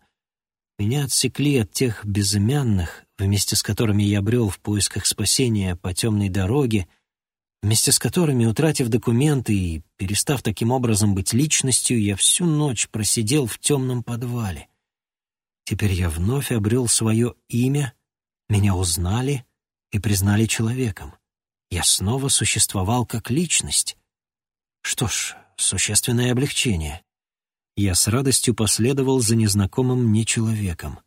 Меня отсекли от тех безымянных, вместе с которыми я брел в поисках спасения по темной дороге, вместе с которыми, утратив документы и перестав таким образом быть личностью, я всю ночь просидел в темном подвале. Теперь я вновь обрел свое имя, меня узнали и признали человеком. Я снова существовал как личность. Что ж, существенное облегчение. Я с радостью последовал за незнакомым мне человеком.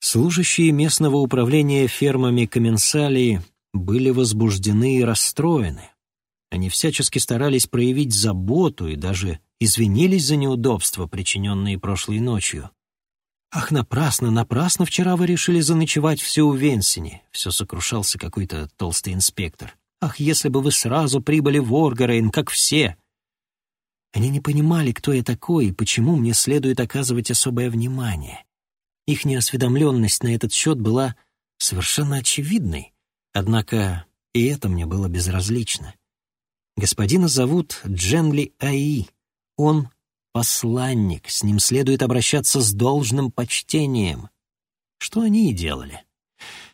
Служащие местного управления фермами Комменсалии были возбуждены и расстроены. Они всячески старались проявить заботу и даже извинились за неудобства, причиненные прошлой ночью. «Ах, напрасно, напрасно вчера вы решили заночевать все у Венсине», — все сокрушался какой-то толстый инспектор. «Ах, если бы вы сразу прибыли в Оргарейн, как все!» Они не понимали, кто я такой и почему мне следует оказывать особое внимание. Их неосведомленность на этот счет была совершенно очевидной, однако и это мне было безразлично. Господина зовут Дженли Аи. Он посланник, с ним следует обращаться с должным почтением. Что они и делали.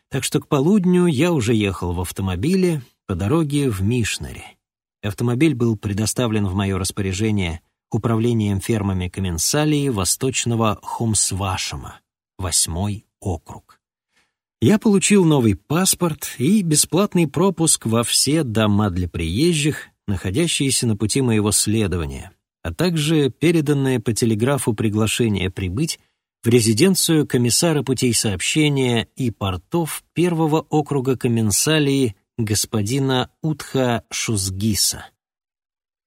Так что к полудню я уже ехал в автомобиле по дороге в Мишнари. Автомобиль был предоставлен в мое распоряжение управлением фермами Коменсалии Восточного Хомсвашема, восьмой округ. Я получил новый паспорт и бесплатный пропуск во все дома для приезжих, находящиеся на пути моего следования — а также переданное по телеграфу приглашение прибыть в резиденцию комиссара путей сообщения и портов первого округа Коменсалии господина Утха Шузгиса.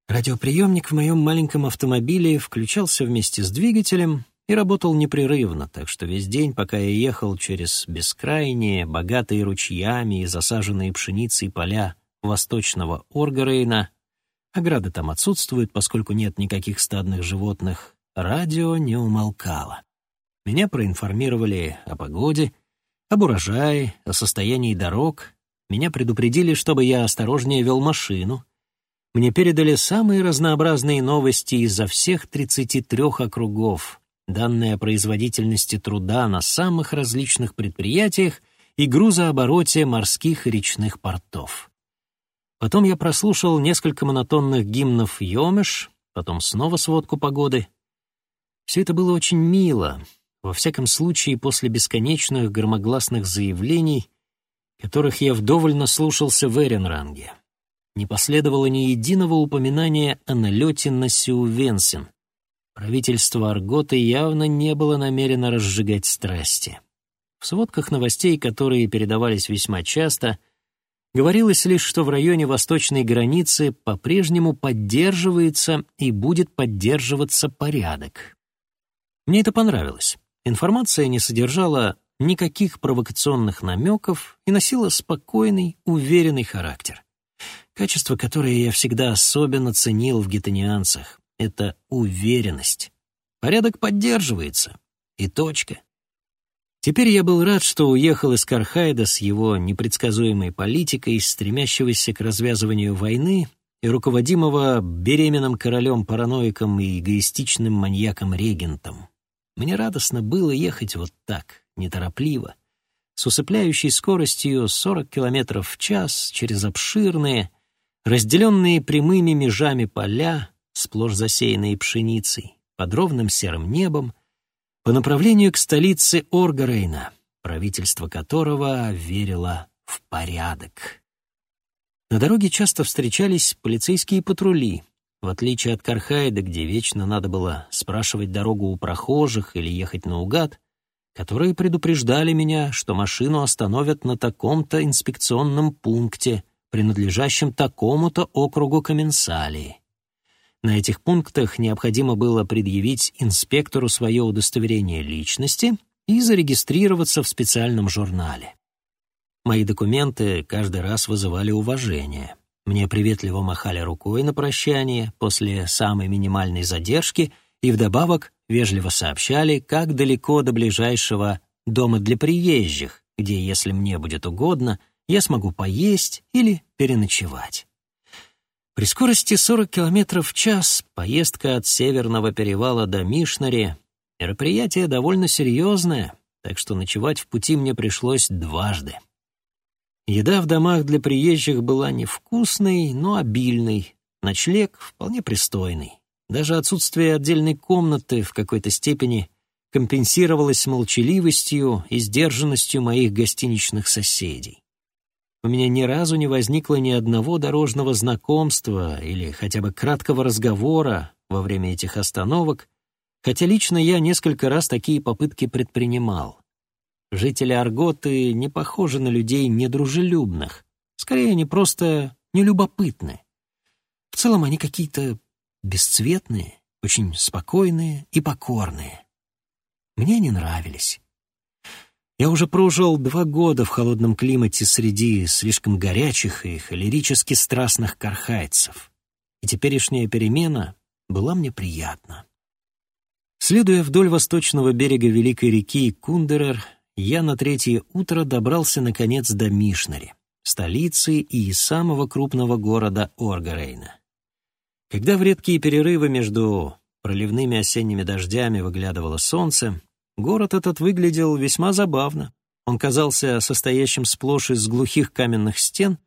Радиоприемник в моем маленьком автомобиле включался вместе с двигателем и работал непрерывно, так что весь день, пока я ехал через бескрайние, богатые ручьями и засаженные пшеницей поля восточного Оргарейна, Ограды там отсутствуют, поскольку нет никаких стадных животных. Радио не умолкало. Меня проинформировали о погоде, об урожае, о состоянии дорог. Меня предупредили, чтобы я осторожнее вел машину. Мне передали самые разнообразные новости изо всех 33 округов, данные о производительности труда на самых различных предприятиях и грузообороте морских и речных портов. Потом я прослушал несколько монотонных гимнов Йомеш, потом снова сводку погоды. Все это было очень мило, во всяком случае после бесконечных громогласных заявлений, которых я вдоволь наслушался в Эренранге. Не последовало ни единого упоминания о налете на Сиувенсен. Правительство Арготы явно не было намерено разжигать страсти. В сводках новостей, которые передавались весьма часто — Говорилось лишь, что в районе восточной границы по-прежнему поддерживается и будет поддерживаться порядок. Мне это понравилось. Информация не содержала никаких провокационных намеков и носила спокойный, уверенный характер. Качество, которое я всегда особенно ценил в гетанианцах — это уверенность. Порядок поддерживается. И точка. Теперь я был рад, что уехал из Кархайда с его непредсказуемой политикой, стремящегося к развязыванию войны и руководимого беременным королем-параноиком и эгоистичным маньяком-регентом. Мне радостно было ехать вот так, неторопливо, с усыпляющей скоростью 40 км в час через обширные, разделенные прямыми межами поля, сплошь засеянные пшеницей, под ровным серым небом, по направлению к столице Оргарейна, правительство которого верило в порядок. На дороге часто встречались полицейские патрули, в отличие от Кархайда, где вечно надо было спрашивать дорогу у прохожих или ехать наугад, которые предупреждали меня, что машину остановят на таком-то инспекционном пункте, принадлежащем такому-то округу Коменсалии. На этих пунктах необходимо было предъявить инспектору свое удостоверение личности и зарегистрироваться в специальном журнале. Мои документы каждый раз вызывали уважение. Мне приветливо махали рукой на прощание после самой минимальной задержки и вдобавок вежливо сообщали, как далеко до ближайшего дома для приезжих, где, если мне будет угодно, я смогу поесть или переночевать. При скорости 40 км в час поездка от Северного перевала до Мишнари — мероприятие довольно серьезное, так что ночевать в пути мне пришлось дважды. Еда в домах для приезжих была невкусной, но обильной, ночлег вполне пристойный. Даже отсутствие отдельной комнаты в какой-то степени компенсировалось молчаливостью и сдержанностью моих гостиничных соседей. У меня ни разу не возникло ни одного дорожного знакомства или хотя бы краткого разговора во время этих остановок, хотя лично я несколько раз такие попытки предпринимал. Жители Арготы не похожи на людей недружелюбных, скорее они просто нелюбопытны. В целом они какие-то бесцветные, очень спокойные и покорные. Мне не нравились. Я уже прожил два года в холодном климате среди слишком горячих и холерически страстных кархайцев, и теперешняя перемена была мне приятна. Следуя вдоль восточного берега великой реки Кундерер, я на третье утро добрался наконец до Мишнари, столицы и самого крупного города Оргарейна. Когда в редкие перерывы между проливными осенними дождями выглядывало солнце, город этот выглядел весьма забавно. Он казался состоящим сплошь из глухих каменных стен,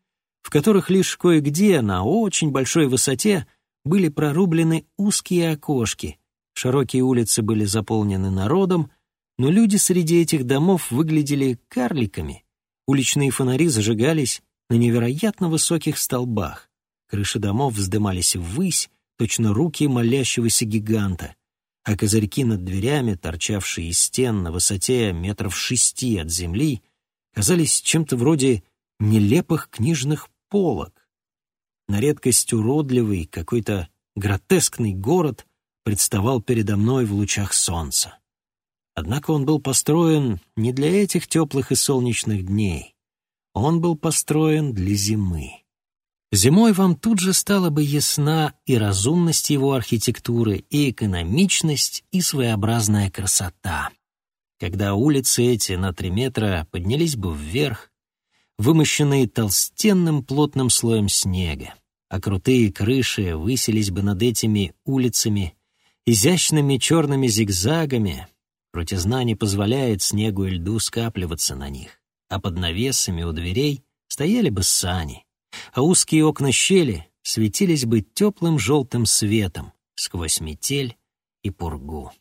в которых лишь кое-где на очень большой высоте были прорублены узкие окошки, широкие улицы были заполнены народом, но люди среди этих домов выглядели карликами. Уличные фонари зажигались на невероятно высоких столбах. Крыши домов вздымались ввысь, точно руки молящегося гиганта, а козырьки над дверями, торчавшие из стен на высоте метров шести от земли, казались чем-то вроде нелепых книжных полок. На редкость уродливый, какой-то гротескный город представал передо мной в лучах солнца. Однако он был построен не для этих теплых и солнечных дней. Он был построен для зимы. Зимой вам тут же стала бы ясна и разумность его архитектуры, и экономичность, и своеобразная красота. Когда улицы эти на три метра поднялись бы вверх, вымощенные толстенным плотным слоем снега, а крутые крыши высились бы над этими улицами изящными черными зигзагами, крутизна не позволяет снегу и льду скапливаться на них, а под навесами у дверей стояли бы сани — а узкие окна щели светились бы теплым желтым светом сквозь метель и пургу.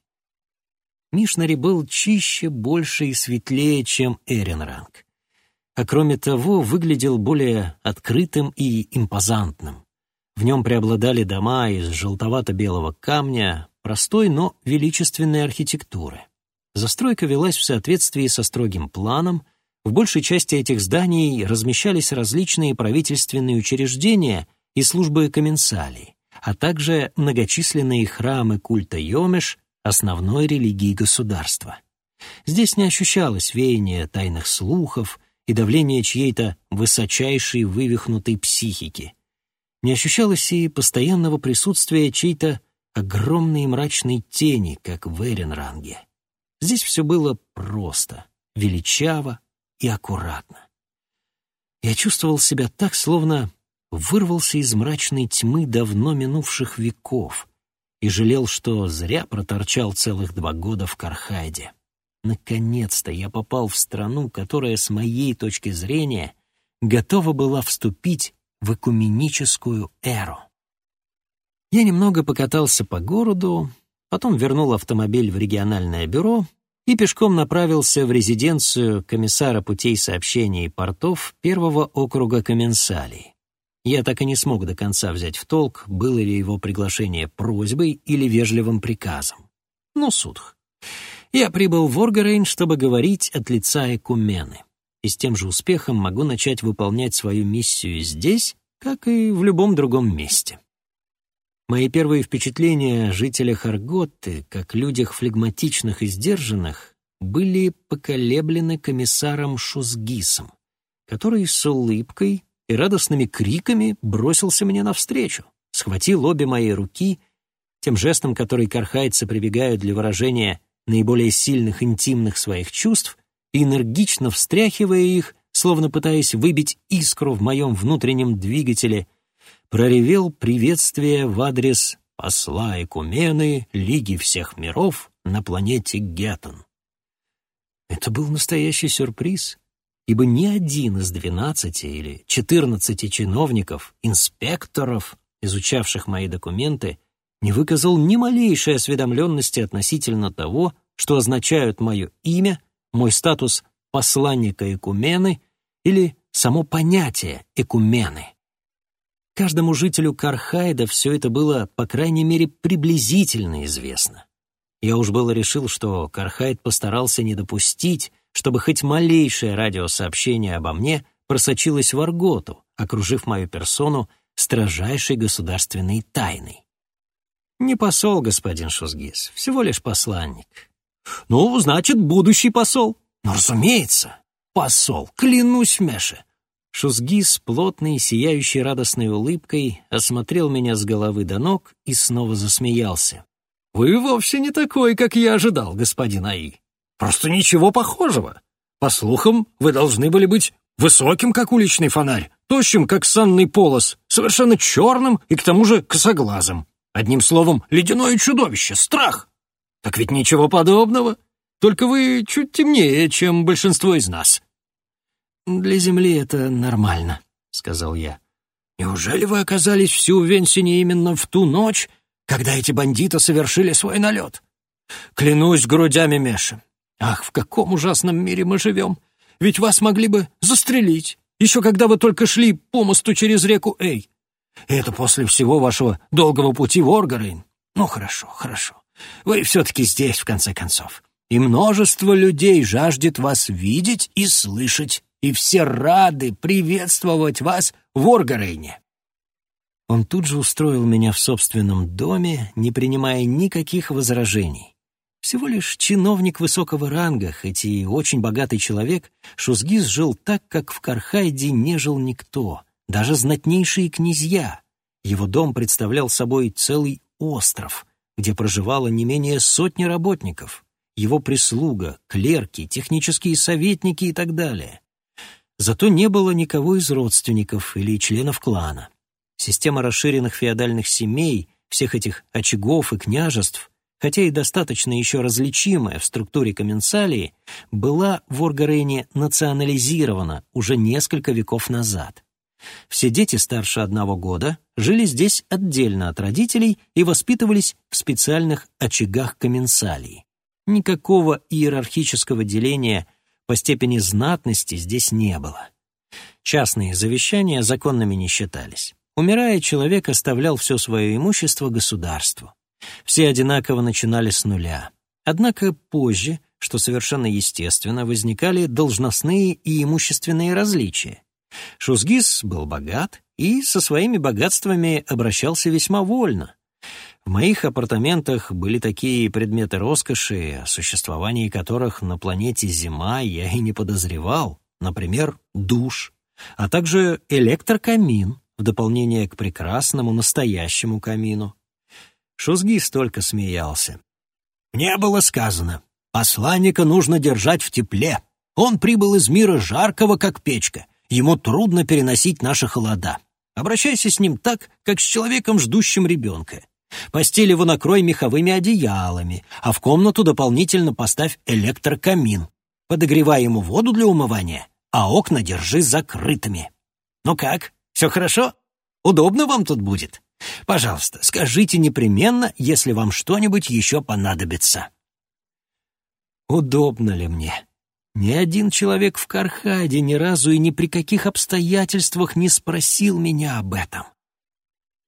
Мишнари был чище, больше и светлее, чем Эренранг. А кроме того, выглядел более открытым и импозантным. В нем преобладали дома из желтовато-белого камня, простой, но величественной архитектуры. Застройка велась в соответствии со строгим планом — в большей части этих зданий размещались различные правительственные учреждения и службы комменсалий, а также многочисленные храмы культа Йомеш, основной религии государства. Здесь не ощущалось веяния тайных слухов и давления чьей-то высочайшей вывихнутой психики. Не ощущалось и постоянного присутствия чьей-то огромной мрачной тени, как в Эренранге. Здесь все было просто, величаво, и аккуратно. Я чувствовал себя так, словно вырвался из мрачной тьмы давно минувших веков и жалел, что зря проторчал целых два года в Кархайде. Наконец-то я попал в страну, которая, с моей точки зрения, готова была вступить в экуменическую эру. Я немного покатался по городу, потом вернул автомобиль в региональное бюро и пешком направился в резиденцию комиссара путей сообщения и портов первого округа Коменсалии. Я так и не смог до конца взять в толк, было ли его приглашение просьбой или вежливым приказом. Ну, судх. Я прибыл в Оргарейн, чтобы говорить от лица Экумены. И с тем же успехом могу начать выполнять свою миссию здесь, как и в любом другом месте. Мои первые впечатления о жителях Арготты, как людях флегматичных и сдержанных, были поколеблены комиссаром Шузгисом, который с улыбкой и радостными криками бросился мне навстречу, схватил обе мои руки, тем жестом, который кархайцы прибегают для выражения наиболее сильных интимных своих чувств, и энергично встряхивая их, словно пытаясь выбить искру в моем внутреннем двигателе, проревел приветствие в адрес посла Экумены Лиги всех миров на планете Геттон. Это был настоящий сюрприз, ибо ни один из двенадцати или четырнадцати чиновников, инспекторов, изучавших мои документы, не выказал ни малейшей осведомленности относительно того, что означают мое имя, мой статус посланника Экумены или само понятие Экумены. Каждому жителю Кархайда все это было, по крайней мере, приблизительно известно. Я уж было решил, что Кархайд постарался не допустить, чтобы хоть малейшее радиосообщение обо мне просочилось в Арготу, окружив мою персону строжайшей государственной тайной. Не посол, господин Шузгис, всего лишь посланник. Ну, значит, будущий посол. Ну, разумеется, посол, клянусь, Меше. Шузгис, плотный, сияющий радостной улыбкой, осмотрел меня с головы до ног и снова засмеялся. «Вы вовсе не такой, как я ожидал, господин Аи. Просто ничего похожего. По слухам, вы должны были быть высоким, как уличный фонарь, тощим, как санный полос, совершенно черным и к тому же косоглазым. Одним словом, ледяное чудовище, страх. Так ведь ничего подобного. Только вы чуть темнее, чем большинство из нас. «Для Земли это нормально», — сказал я. «Неужели вы оказались в Сювенсине именно в ту ночь, когда эти бандиты совершили свой налет? Клянусь грудями Меша. Ах, в каком ужасном мире мы живем! Ведь вас могли бы застрелить, еще когда вы только шли по мосту через реку Эй. И это после всего вашего долгого пути в Оргарейн. Ну, хорошо, хорошо. Вы все-таки здесь, в конце концов. И множество людей жаждет вас видеть и слышать и все рады приветствовать вас в Оргарейне». Он тут же устроил меня в собственном доме, не принимая никаких возражений. Всего лишь чиновник высокого ранга, хоть и очень богатый человек, Шузгиз жил так, как в Кархайде не жил никто, даже знатнейшие князья. Его дом представлял собой целый остров, где проживало не менее сотни работников, его прислуга, клерки, технические советники и так далее. Зато не было никого из родственников или членов клана. Система расширенных феодальных семей, всех этих очагов и княжеств, хотя и достаточно еще различимая в структуре комменсалии, была в Оргарене национализирована уже несколько веков назад. Все дети старше одного года жили здесь отдельно от родителей и воспитывались в специальных очагах комменсалии. Никакого иерархического деления по степени знатности здесь не было. Частные завещания законными не считались. Умирая, человек оставлял все свое имущество государству. Все одинаково начинали с нуля. Однако позже, что совершенно естественно, возникали должностные и имущественные различия. Шузгис был богат и со своими богатствами обращался весьма вольно. В моих апартаментах были такие предметы роскоши, о существовании которых на планете Зима я и не подозревал, например, душ, а также электрокамин в дополнение к прекрасному настоящему камину. Шузги столько смеялся. «Мне было сказано, посланника нужно держать в тепле. Он прибыл из мира жаркого, как печка. Ему трудно переносить наши холода. Обращайся с ним так, как с человеком, ждущим ребенка. Постель его накрой меховыми одеялами, а в комнату дополнительно поставь электрокамин. Подогревай ему воду для умывания, а окна держи закрытыми. Ну как, все хорошо? Удобно вам тут будет? Пожалуйста, скажите непременно, если вам что-нибудь еще понадобится. Удобно ли мне? Ни один человек в Кархаде ни разу и ни при каких обстоятельствах не спросил меня об этом.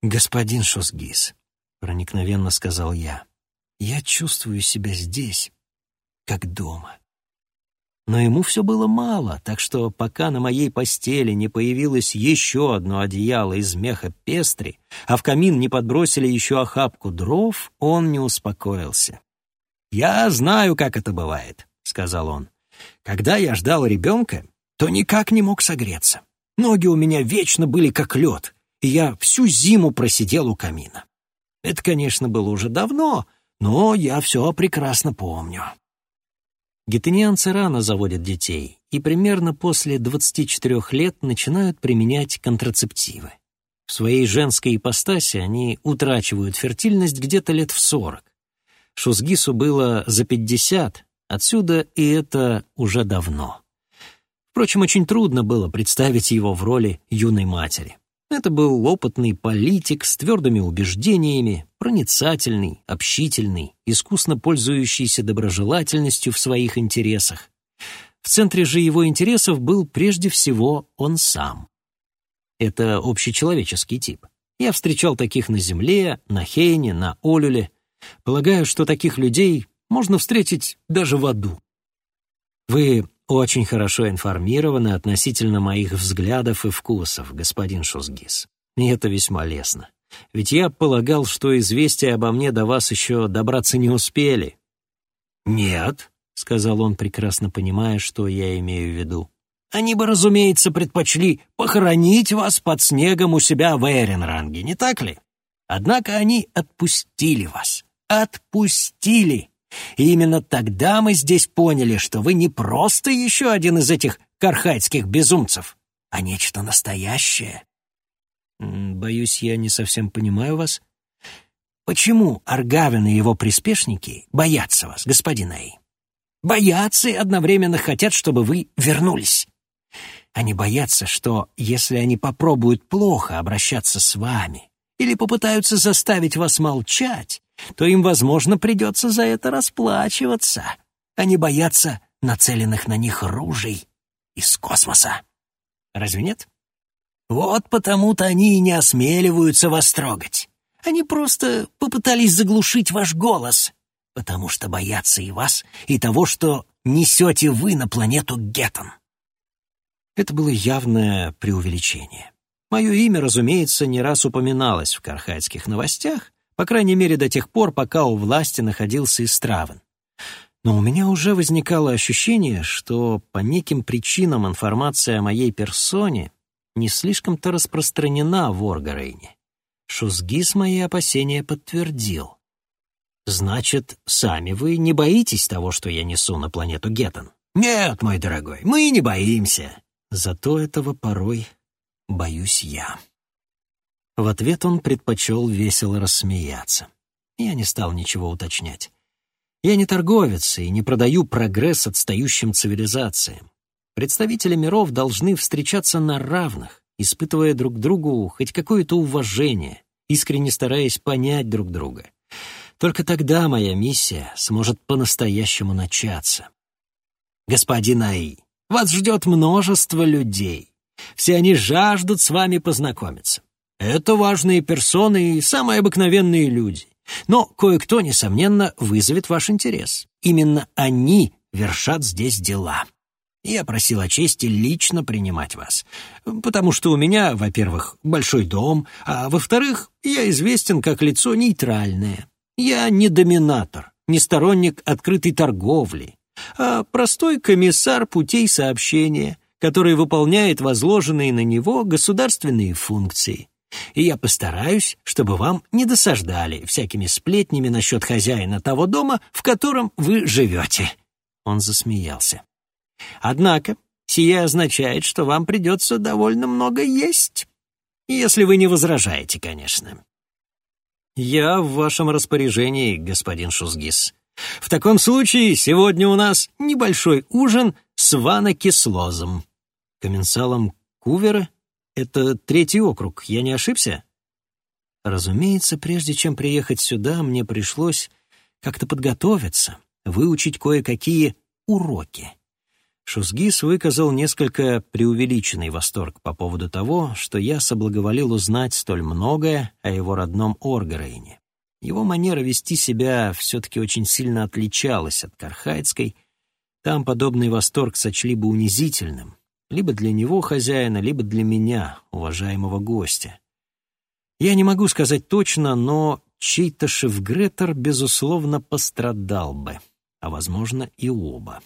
Господин Шосгис, — проникновенно сказал я. «Я чувствую себя здесь, как дома». Но ему все было мало, так что пока на моей постели не появилось еще одно одеяло из меха пестри, а в камин не подбросили еще охапку дров, он не успокоился. «Я знаю, как это бывает», — сказал он. «Когда я ждал ребенка, то никак не мог согреться. Ноги у меня вечно были как лед, и я всю зиму просидел у камина. Это, конечно, было уже давно, но я все прекрасно помню. Гетенианцы рано заводят детей и примерно после 24 лет начинают применять контрацептивы. В своей женской ипостаси они утрачивают фертильность где-то лет в 40. Шузгису было за 50, отсюда и это уже давно. Впрочем, очень трудно было представить его в роли юной матери. Это был опытный политик с твердыми убеждениями, проницательный, общительный, искусно пользующийся доброжелательностью в своих интересах. В центре же его интересов был прежде всего он сам. Это общечеловеческий тип. Я встречал таких на Земле, на Хейне, на Олюле. Полагаю, что таких людей можно встретить даже в аду. Вы очень хорошо информированы относительно моих взглядов и вкусов, господин Шузгис. И это весьма лестно. Ведь я полагал, что известия обо мне до вас еще добраться не успели. «Нет», — сказал он, прекрасно понимая, что я имею в виду. «Они бы, разумеется, предпочли похоронить вас под снегом у себя в Эренранге, не так ли? Однако они отпустили вас. Отпустили. И именно тогда мы здесь поняли, что вы не просто еще один из этих кархайдских безумцев, а нечто настоящее. Боюсь, я не совсем понимаю вас. Почему Аргавин и его приспешники боятся вас, господин Эй? Боятся и одновременно хотят, чтобы вы вернулись. Они боятся, что если они попробуют плохо обращаться с вами или попытаются заставить вас молчать, то им, возможно, придется за это расплачиваться. Они боятся нацеленных на них ружей из космоса. Разве нет? Вот потому-то они и не осмеливаются вас трогать. Они просто попытались заглушить ваш голос, потому что боятся и вас, и того, что несете вы на планету Геттон. Это было явное преувеличение. Мое имя, разумеется, не раз упоминалось в кархайдских новостях, по крайней мере, до тех пор, пока у власти находился Истравен. Но у меня уже возникало ощущение, что по неким причинам информация о моей персоне не слишком-то распространена в Оргарейне. Шузгис мои опасения подтвердил. «Значит, сами вы не боитесь того, что я несу на планету Геттон?» «Нет, мой дорогой, мы не боимся». Зато этого порой боюсь я. В ответ он предпочел весело рассмеяться. Я не стал ничего уточнять. Я не торговец и не продаю прогресс отстающим цивилизациям. Представители миров должны встречаться на равных, испытывая друг другу хоть какое-то уважение, искренне стараясь понять друг друга. Только тогда моя миссия сможет по-настоящему начаться. Господин Аи, вас ждет множество людей. Все они жаждут с вами познакомиться. Это важные персоны и самые обыкновенные люди. Но кое-кто, несомненно, вызовет ваш интерес. Именно они вершат здесь дела. Я просил о чести лично принимать вас, потому что у меня, во-первых, большой дом, а во-вторых, я известен как лицо нейтральное. Я не доминатор, не сторонник открытой торговли, а простой комиссар путей сообщения, который выполняет возложенные на него государственные функции и я постараюсь, чтобы вам не досаждали всякими сплетнями насчет хозяина того дома, в котором вы живете». Он засмеялся. «Однако, сие означает, что вам придется довольно много есть, если вы не возражаете, конечно». «Я в вашем распоряжении, господин Шузгис. В таком случае сегодня у нас небольшой ужин с ванокислозом, комменсалом Кувера это третий округ, я не ошибся? Разумеется, прежде чем приехать сюда, мне пришлось как-то подготовиться, выучить кое-какие уроки. Шузгис выказал несколько преувеличенный восторг по поводу того, что я соблаговолил узнать столь многое о его родном Оргарейне. Его манера вести себя все-таки очень сильно отличалась от кархайдской. Там подобный восторг сочли бы унизительным, либо для него хозяина, либо для меня, уважаемого гостя. Я не могу сказать точно, но чей-то шефгретер, безусловно, пострадал бы, а, возможно, и оба.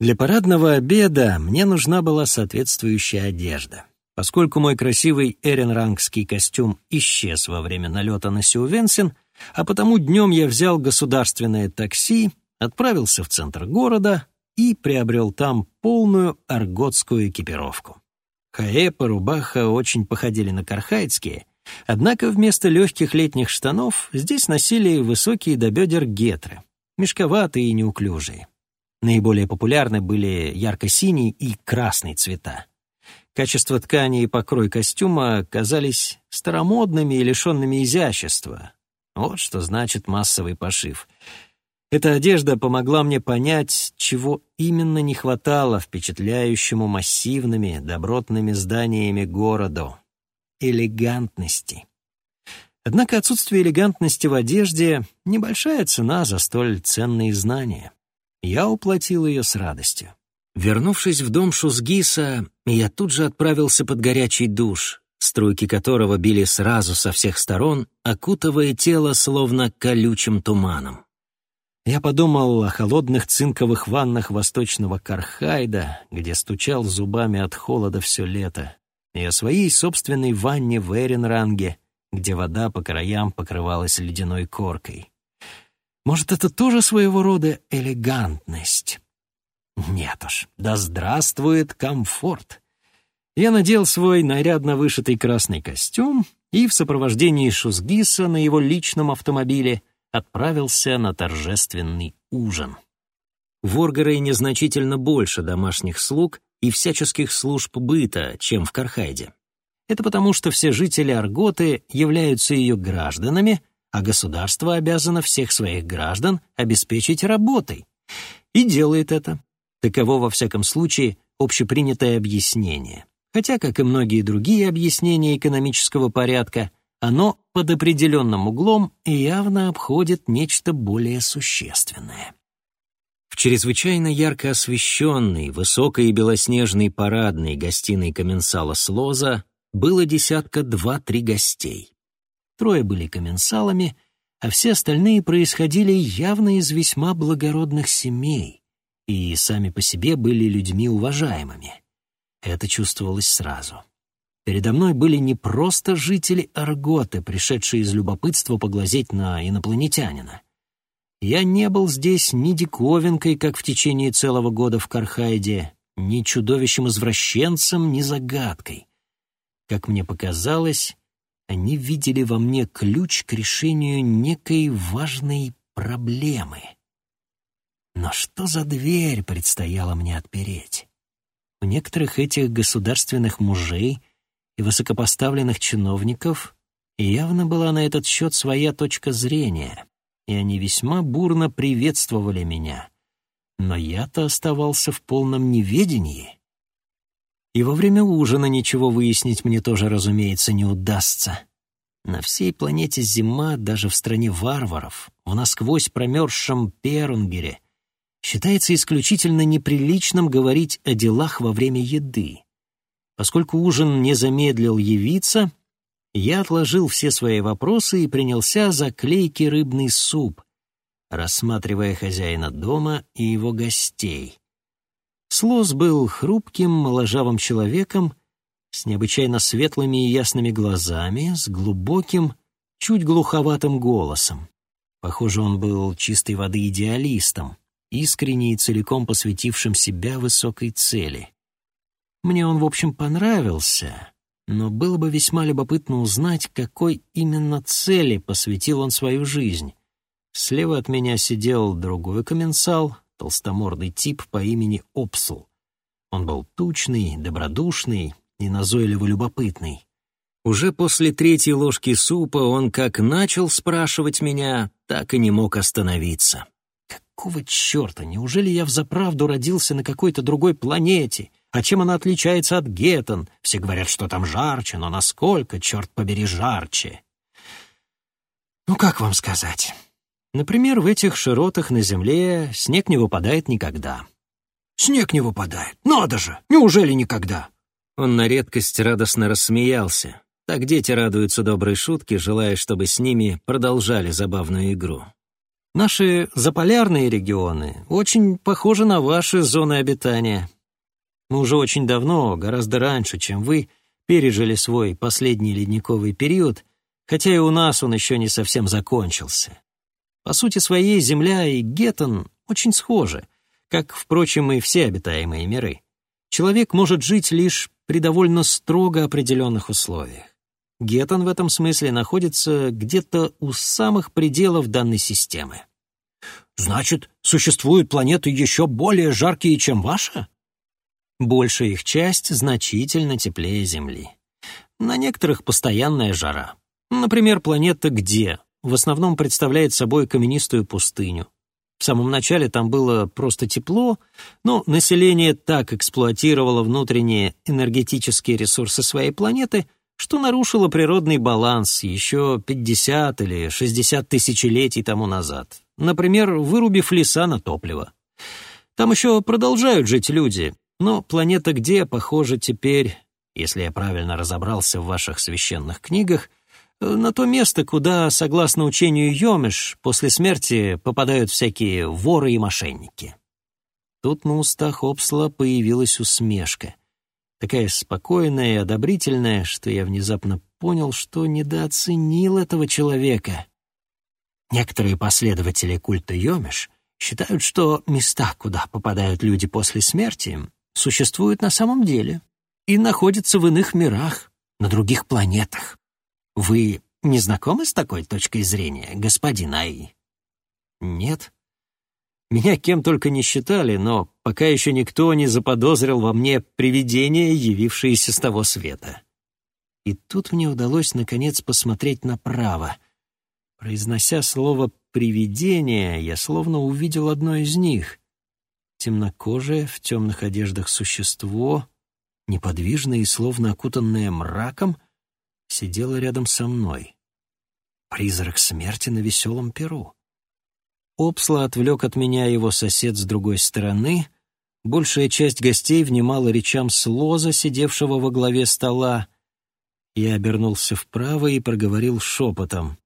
Для парадного обеда мне нужна была соответствующая одежда. Поскольку мой красивый эренрангский костюм исчез во время налета на Сювенсен, а потому днем я взял государственное такси, отправился в центр города и приобрел там полную арготскую экипировку. Хаэпа, рубаха очень походили на кархайдские, однако вместо легких летних штанов здесь носили высокие до бедер гетры, мешковатые и неуклюжие. Наиболее популярны были ярко-синий и красный цвета. Качество ткани и покрой костюма казались старомодными и лишенными изящества. Вот что значит массовый пошив. Эта одежда помогла мне понять, чего именно не хватало впечатляющему массивными, добротными зданиями городу — элегантности. Однако отсутствие элегантности в одежде — небольшая цена за столь ценные знания. Я уплатил ее с радостью. Вернувшись в дом Шузгиса, я тут же отправился под горячий душ, струйки которого били сразу со всех сторон, окутывая тело словно колючим туманом. Я подумал о холодных цинковых ваннах восточного Кархайда, где стучал зубами от холода все лето, и о своей собственной ванне в Эренранге, где вода по краям покрывалась ледяной коркой. Может, это тоже своего рода элегантность? Нет уж, да здравствует комфорт. Я надел свой нарядно вышитый красный костюм и в сопровождении Шузгиса на его личном автомобиле отправился на торжественный ужин. В Оргарейне значительно больше домашних слуг и всяческих служб быта, чем в Кархайде. Это потому, что все жители Арготы являются ее гражданами, а государство обязано всех своих граждан обеспечить работой. И делает это. Таково, во всяком случае, общепринятое объяснение. Хотя, как и многие другие объяснения экономического порядка, оно под определенным углом явно обходит нечто более существенное. В чрезвычайно ярко освещенной, высокой и белоснежной парадной гостиной комменсала Слоза было десятка два-три гостей. Трое были комменсалами, а все остальные происходили явно из весьма благородных семей и сами по себе были людьми уважаемыми. Это чувствовалось сразу. Передо мной были не просто жители Арготы, пришедшие из любопытства поглазеть на инопланетянина. Я не был здесь ни диковинкой, как в течение целого года в Кархайде, ни чудовищем-извращенцем, ни загадкой. Как мне показалось, они видели во мне ключ к решению некой важной проблемы. Но что за дверь предстояло мне отпереть? У некоторых этих государственных мужей и высокопоставленных чиновников явно была на этот счет своя точка зрения, и они весьма бурно приветствовали меня. Но я-то оставался в полном неведении. И во время ужина ничего выяснить мне тоже, разумеется, не удастся. На всей планете зима, даже в стране варваров, в насквозь промерзшем Перунгере, считается исключительно неприличным говорить о делах во время еды. Поскольку ужин не замедлил явиться, я отложил все свои вопросы и принялся за клейкий рыбный суп, рассматривая хозяина дома и его гостей. Слоз был хрупким, моложавым человеком, с необычайно светлыми и ясными глазами, с глубоким, чуть глуховатым голосом. Похоже, он был чистой воды идеалистом, искренне и целиком посвятившим себя высокой цели. Мне он, в общем, понравился, но было бы весьма любопытно узнать, какой именно цели посвятил он свою жизнь. Слева от меня сидел другой комменсал, толстомордый тип по имени Опсул. Он был тучный, добродушный и назойливо любопытный. Уже после третьей ложки супа он как начал спрашивать меня, так и не мог остановиться. Какого черта? Неужели я взаправду родился на какой-то другой планете? А чем она отличается от Геттон? Все говорят, что там жарче, но насколько, черт побери, жарче? Ну, как вам сказать? Например, в этих широтах на земле снег не выпадает никогда. Снег не выпадает. Надо же! Неужели никогда? Он на редкость радостно рассмеялся. Так дети радуются доброй шутке, желая, чтобы с ними продолжали забавную игру. Наши заполярные регионы очень похожи на ваши зоны обитания. Мы уже очень давно, гораздо раньше, чем вы, пережили свой последний ледниковый период, хотя и у нас он еще не совсем закончился. По сути своей Земля и Геттон очень схожи, как, впрочем, и все обитаемые миры. Человек может жить лишь при довольно строго определенных условиях. Геттон в этом смысле находится где-то у самых пределов данной системы. Значит, существуют планеты еще более жаркие, чем ваша? Большая их часть значительно теплее Земли. На некоторых постоянная жара. Например, планета Где в основном представляет собой каменистую пустыню. В самом начале там было просто тепло, но население так эксплуатировало внутренние энергетические ресурсы своей планеты, что нарушило природный баланс еще 50 или 60 тысячелетий тому назад, например, вырубив леса на топливо. Там еще продолжают жить люди, но планета где, похоже, теперь, если я правильно разобрался в ваших священных книгах, на то место, куда, согласно учению Йомиш, после смерти попадают всякие воры и мошенники. Тут на устах Обсла появилась усмешка. Такая спокойная и одобрительная, что я внезапно понял, что недооценил этого человека. Некоторые последователи культа Йомиш считают, что места, куда попадают люди после смерти, существуют на самом деле и находятся в иных мирах, на других планетах. Вы не знакомы с такой точкой зрения, господин Аи? Нет. Меня кем только не считали, но пока еще никто не заподозрил во мне привидение, явившееся с того света. И тут мне удалось, наконец, посмотреть направо. Произнося слово «привидение», я словно увидел одно из них темнокожее, в темных одеждах существо, неподвижное и словно окутанное мраком, сидело рядом со мной. Призрак смерти на веселом перу. Обсла отвлек от меня его сосед с другой стороны. Большая часть гостей внимала речам Слоза, сидевшего во главе стола. Я обернулся вправо и проговорил шепотом.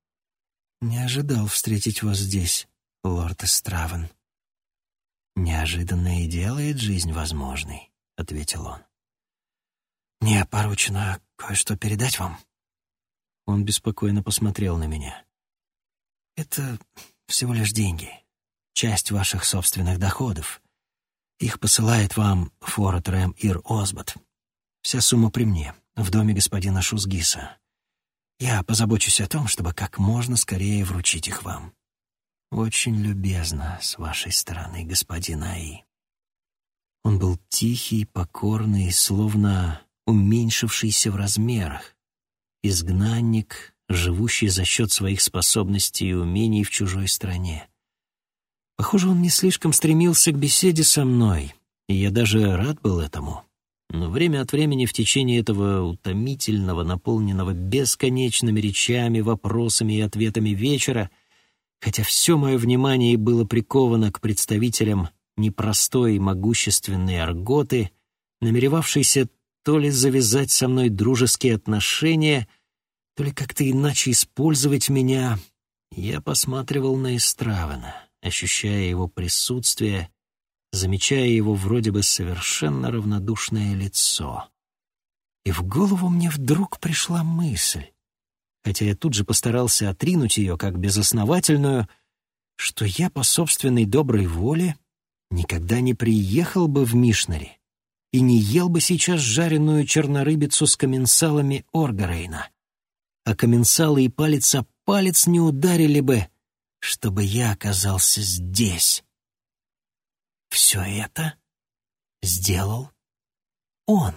«Не ожидал встретить вас здесь, лорд Эстравен». «Неожиданное делает жизнь возможной», — ответил он. «Мне поручено кое-что передать вам». Он беспокойно посмотрел на меня. «Это всего лишь деньги, часть ваших собственных доходов. Их посылает вам Форет Рэм Ир Озбот. Вся сумма при мне, в доме господина Шузгиса. Я позабочусь о том, чтобы как можно скорее вручить их вам. «Очень любезно с вашей стороны, господин Аи». Он был тихий, покорный, словно уменьшившийся в размерах. Изгнанник, живущий за счет своих способностей и умений в чужой стране. Похоже, он не слишком стремился к беседе со мной, и я даже рад был этому. Но время от времени в течение этого утомительного, наполненного бесконечными речами, вопросами и ответами вечера — Хотя все мое внимание было приковано к представителям непростой могущественной арготы, намеревавшейся то ли завязать со мной дружеские отношения, то ли как-то иначе использовать меня, я посматривал на Истравана, ощущая его присутствие, замечая его вроде бы совершенно равнодушное лицо. И в голову мне вдруг пришла мысль хотя я тут же постарался отринуть ее как безосновательную, что я по собственной доброй воле никогда не приехал бы в Мишнари и не ел бы сейчас жареную чернорыбицу с коменсалами Оргарейна, а коменсалы и палец о палец не ударили бы, чтобы я оказался здесь. Все это сделал он.